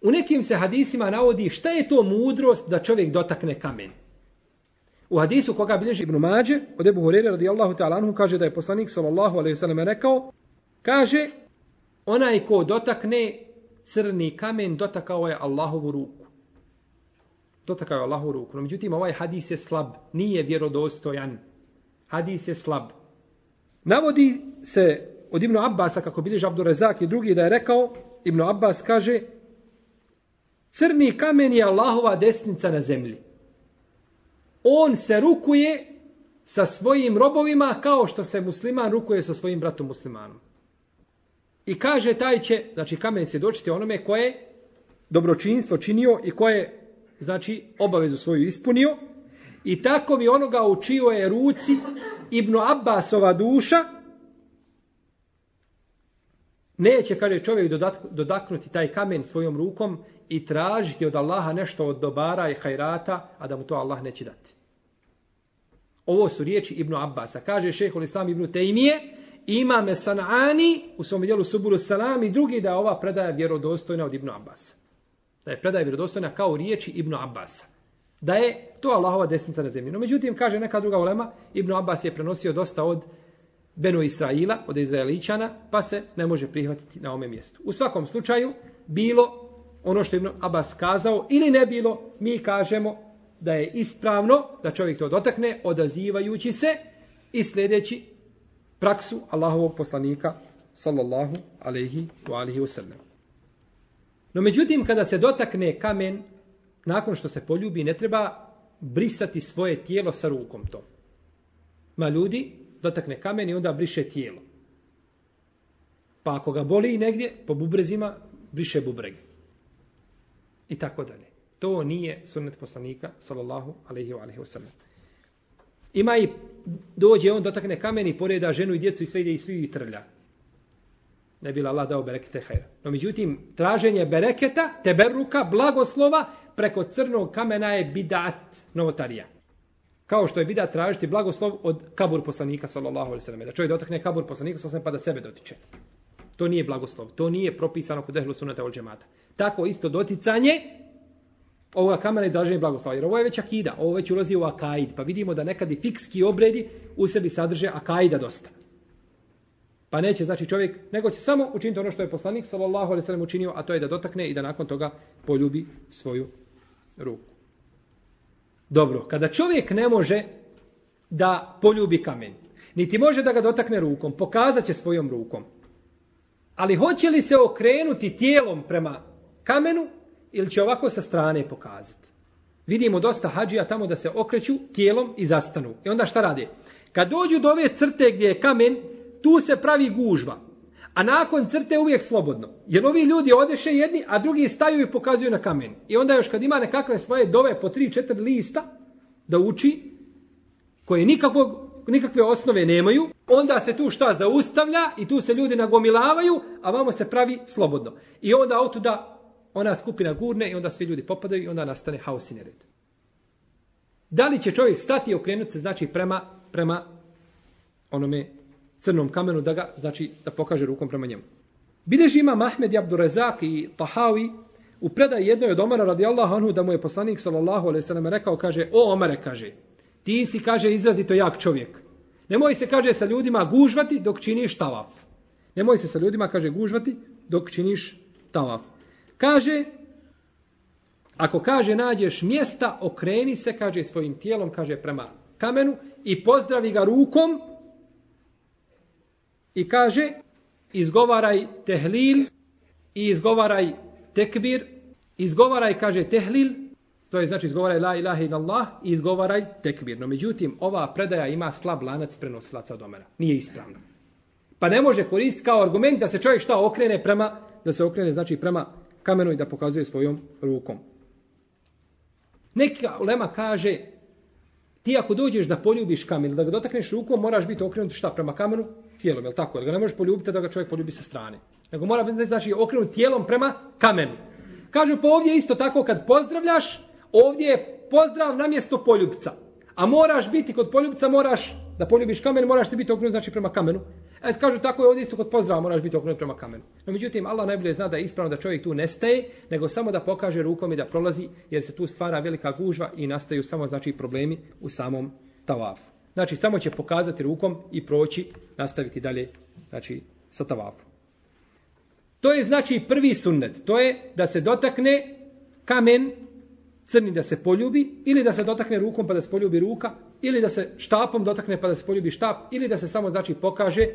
U nekim se hadisima navodi šta je to mudrost da čovjek dotakne kamen. U hadisu koga bilježi Ibn Mađe, od Ebu Hurere radijallahu ta'ala anhu, kaže da je poslanik sallallahu alaihi sallam rekao, kaže, onaj ko dotakne crni kamen, dotakao je Allahovu ruku. Dotakao je Allahovu ruku. No, međutim, ovaj hadis je slab, nije vjerodostojan. Hadis je slab. Navodi se od Ibn Abbasa, kako bilježi Abdurrezak i drugi, da je rekao, Ibn Abbas kaže, Crni kamen je Allahova desnica na zemlji. On se rukuje sa svojim robovima kao što se musliman rukuje sa svojim bratom muslimanom. I kaže taj će, znači kamen se dočiti onome koje dobročinstvo činio i koje, znači, obavezu svoju ispunio. I tako mi onoga učio je ruci Ibnu Abbasova duša, Neće, kaže čovjek, dodaknuti taj kamen svojom rukom i tražiti od Allaha nešto od dobara i hajrata, a da mu to Allah neće dati. Ovo su riječi Ibnu Abbasa. Kaže šehol Islam Ibnu Tejmije, imame San'ani u svom dijelu Suburu Salam i drugi da ova predaja vjerodostojna od Ibnu Abbasa. Da je predaja vjerodostojna kao riječi Ibnu Abbasa. Da je to Allahova desnica na zemlji. No međutim, kaže neka druga ulema, Ibnu Abbas je prenosio dosta od Benu Israila, od Izraeličana, pa se ne može prihvatiti na ome mjestu. U svakom slučaju, bilo ono što je Ibn Abbas kazao ili ne bilo, mi kažemo da je ispravno da čovjek to dotakne, odazivajući se i sljedeći praksu Allahovog poslanika, sallallahu alaihi wa alihi wasallam. No međutim, kada se dotakne kamen, nakon što se poljubi, ne treba brisati svoje tijelo sa rukom to. Ma ljudi, dotakne kamen i onda briše tijelo. Pa ako ga boli negdje, po bubrezima, briše bubrege. I tako dalje. To nije sunnet poslanika, sallallahu alaihi wa alaihi wa sallam. Ima i dođe on dotakne kamen i poreda ženu i djecu i sve ide i svi i trlja. Ne bila Allah dao berekete hajra. No međutim, traženje bereketa, teberuka, blagoslova, preko crnog kamena je bidat novotarija. Kao što je bidat tražiti blagoslov od kabur poslanika sallallahu alejhi ve sallam. Da čovjek dotakne kabur poslanika sallallahu pa da sebe dotiče. To nije blagoslov, to nije propisano kod ehlu sunnata ol džemata. Tako isto doticanje ovoga kamena je draženje blagoslova. Jer ovo je već akida, ovo već ulazi u akaid. Pa vidimo da nekad i fikski obredi u sebi sadrže akaida dosta. Pa neće znači čovjek, nego će samo učiniti ono što je poslanik sallallahu alejhi ve sellem učinio, a to je da dotakne i da nakon toga poljubi svoju ruku. Dobro, kada čovjek ne može da poljubi kamen, niti može da ga dotakne rukom, pokazat će svojom rukom. Ali hoće li se okrenuti tijelom prema kamenu ili će ovako sa strane pokazati? Vidimo dosta hađija tamo da se okreću tijelom i zastanu. I onda šta rade? Kad dođu do ove crte gdje je kamen, tu se pravi gužva. A nakon crte uvijek slobodno. Jer ovi ljudi odeše jedni, a drugi staju i pokazuju na kamen. I onda još kad ima nekakve svoje dove po 3-4 lista da uči, koje nikakvog, nikakve osnove nemaju, onda se tu šta zaustavlja i tu se ljudi nagomilavaju, a vamo se pravi slobodno. I onda otuda ona skupina gurne i onda svi ljudi popadaju i onda nastane haos i nered. Da li će čovjek stati i okrenuti se znači prema, prema onome crnom kamenu da ga, znači, da pokaže rukom prema njemu. Bileži ima Mahmed i Abdurazak i Tahawi u predaj jednoj od Omara radijallahu anhu da mu je poslanik sallallahu alaihi sallam rekao, kaže, o Omare, kaže, ti si, kaže, izrazito jak čovjek. Nemoj se, kaže, sa ljudima gužvati dok činiš tavaf. Nemoj se sa ljudima, kaže, gužvati dok činiš tavaf. Kaže, ako kaže nađeš mjesta, okreni se, kaže, svojim tijelom, kaže, prema kamenu i pozdravi ga rukom, I kaže, izgovaraj tehlil i izgovaraj tekbir, izgovaraj, kaže, tehlil, to je znači izgovaraj la ilaha illallah i izgovaraj tekbir. No međutim, ova predaja ima slab lanac prenosilaca od omera. Nije ispravna. Pa ne može koristiti kao argument da se čovjek šta okrene prema, da se okrene znači prema kamenu i da pokazuje svojom rukom. Neka ulema kaže, ti ako dođeš da poljubiš kamen, da ga dotakneš rukom, moraš biti okrenut šta prema kamenu? tijelom, je li tako? Jer ga ne možeš poljubiti da ga čovjek poljubi sa strane. Nego mora biti znači, okrenut tijelom prema kamenu. Kažu pa ovdje isto tako kad pozdravljaš, ovdje je pozdrav na mjesto poljubca. A moraš biti kod poljubca, moraš da poljubiš kamen, moraš se biti okrenut znači prema kamenu. E, kažu tako je ovdje isto kod pozdrava, moraš biti okrenut prema kamenu. No međutim, Allah najbolje zna da je ispravno da čovjek tu nestaje, nego samo da pokaže rukom i da prolazi, jer se tu stvara velika gužva i nastaju samo znači problemi u samom tavafu. Znači, samo će pokazati rukom i proći, nastaviti dalje, znači, sa tavafom. To je, znači, prvi sunnet. To je da se dotakne kamen crni da se poljubi, ili da se dotakne rukom pa da se poljubi ruka, ili da se štapom dotakne pa da se poljubi štap, ili da se samo, znači, pokaže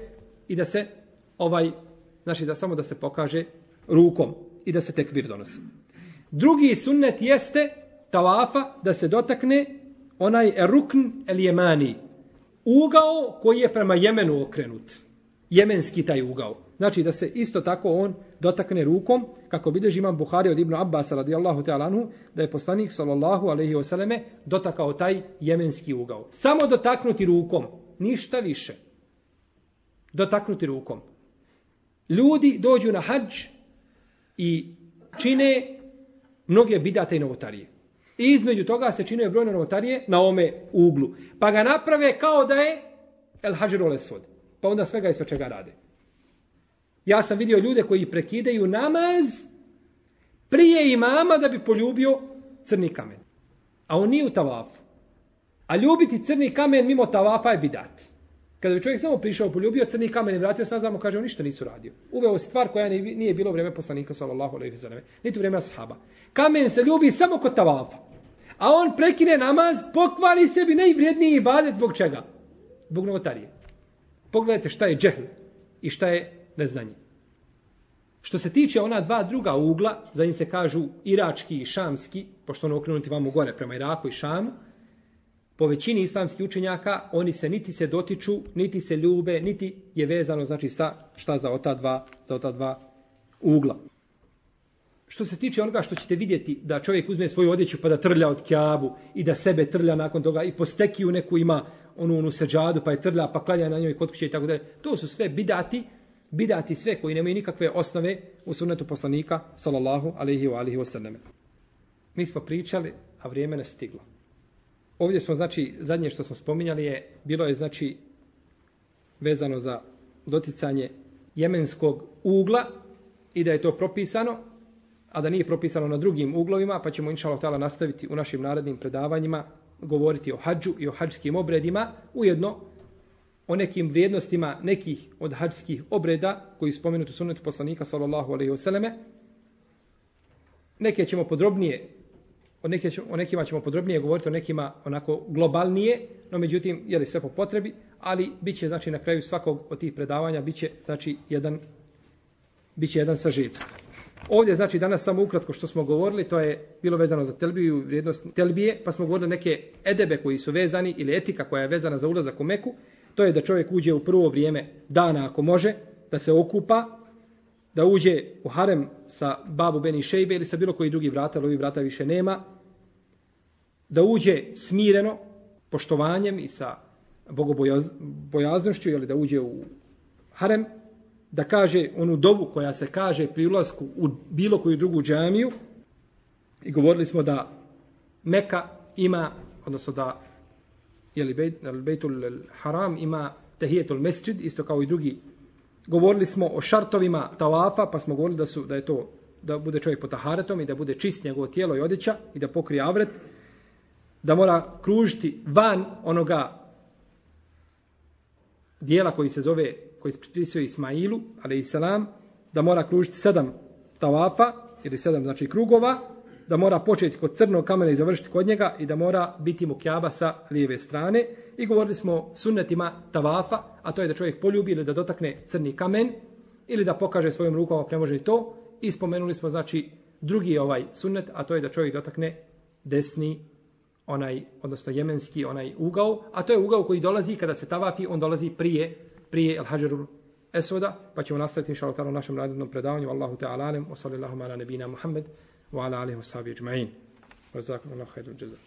i da se, ovaj, znači, da samo da se pokaže rukom i da se tekbir donosi. Drugi sunnet jeste tavafa da se dotakne onaj rukn el jemani, ugao koji je prema Jemenu okrenut. Jemenski taj ugao. Znači da se isto tako on dotakne rukom, kako bilježi imam Buhari od Ibnu Abbas radijallahu ta'ala anhu, da je poslanik sallallahu alaihi wasallame dotakao taj jemenski ugao. Samo dotaknuti rukom, ništa više. Dotaknuti rukom. Ljudi dođu na hađ i čine mnoge bidate i novotarije. I između toga se čine brojne novotarije na ome uglu. Pa ga naprave kao da je El Hađer Olesvod. Pa onda svega i sve čega rade. Ja sam vidio ljude koji prekidaju namaz prije imama da bi poljubio crni kamen. A on nije u tavafu. A ljubiti crni kamen mimo tavafa je bidat. Kada bi čovjek samo prišao, poljubio crni kamen i vratio se nazad, mu kaže, on ništa nisu radio. Uveo stvar koja nije bilo vrijeme poslanika, sallallahu alaihi wa sallam, niti vrijeme ashaba. Kamen se ljubi samo kod tavafa a on prekine namaz, pokvari sebi najvrijedniji ibadet zbog čega? Zbog novotarije. Pogledajte šta je džehl i šta je neznanje. Što se tiče ona dva druga ugla, za njim se kažu irački i šamski, pošto ono okrenuti vam u gore prema Iraku i Šamu, po većini islamskih učenjaka, oni se niti se dotiču, niti se ljube, niti je vezano, znači, šta, šta za ota dva, za ota dva ugla što se tiče onoga što ćete vidjeti da čovjek uzme svoju odjeću pa da trlja od kjabu i da sebe trlja nakon toga i posteki u neku ima onu, onu seđadu pa je trlja pa klanja na njoj kod kuće i tako dalje. to su sve bidati bidati sve koji nemaju nikakve osnove u sunnetu poslanika sallallahu alaihi wa alihi wasallam mi smo pričali a vrijeme ne stiglo ovdje smo znači zadnje što smo spominjali je bilo je znači vezano za doticanje jemenskog ugla i da je to propisano a da nije propisano na drugim uglovima, pa ćemo inša Allah nastaviti u našim narednim predavanjima govoriti o hađu i o hađskim obredima, ujedno o nekim vrijednostima nekih od hađskih obreda koji spomenuti u sunnetu poslanika sallallahu alejhi ve selleme. Neke ćemo podrobnije o, neke, o nekima ćemo podrobnije govoriti, o nekima onako globalnije, no međutim, je li sve po potrebi, ali bit će, znači, na kraju svakog od tih predavanja, bit će, znači, jedan, bit će jedan sažetak. Ovdje, znači, danas samo ukratko što smo govorili, to je bilo vezano za telbiju, vrijednost telbije, pa smo govorili neke edebe koji su vezani, ili etika koja je vezana za ulazak u Meku, to je da čovjek uđe u prvo vrijeme dana ako može, da se okupa, da uđe u harem sa babu Beni Šejbe ili sa bilo koji drugi vrata, ali ovih vrata više nema, da uđe smireno, poštovanjem i sa bogobojaznošću, ili da uđe u harem, da kaže onu dovu koja se kaže pri ulasku u bilo koju drugu džamiju, i govorili smo da Meka ima, odnosno da je li bejtul haram ima tehijetul mesčid, isto kao i drugi govorili smo o šartovima tavafa, pa smo govorili da su da je to da bude čovjek pod taharetom i da bude čist njegovo tijelo i odjeća i da pokrije avret, da mora kružiti van onoga dijela koji se zove, koji se pripisuje Ismailu, ali i salam, da mora kružiti sedam tavafa, ili sedam znači krugova, da mora početi kod crnog kamena i završiti kod njega i da mora biti mu kjaba sa lijeve strane. I govorili smo sunnetima tavafa, a to je da čovjek poljubi ili da dotakne crni kamen ili da pokaže svojom rukom ako ne može i to. I spomenuli smo znači drugi ovaj sunnet, a to je da čovjek dotakne desni onaj, odnosno jemenski onaj ugao, a to je ugao koji dolazi kada se tavafi, on dolazi prije, prije El Hajarul Esvoda, pa ćemo nastaviti inša Allah u našem radnom predavanju. Allahu Teala alem, wa sallallahu ala nebina Muhammed. وعلى آله وصحبه أجمعين. جزاكم الله خير الجزاء.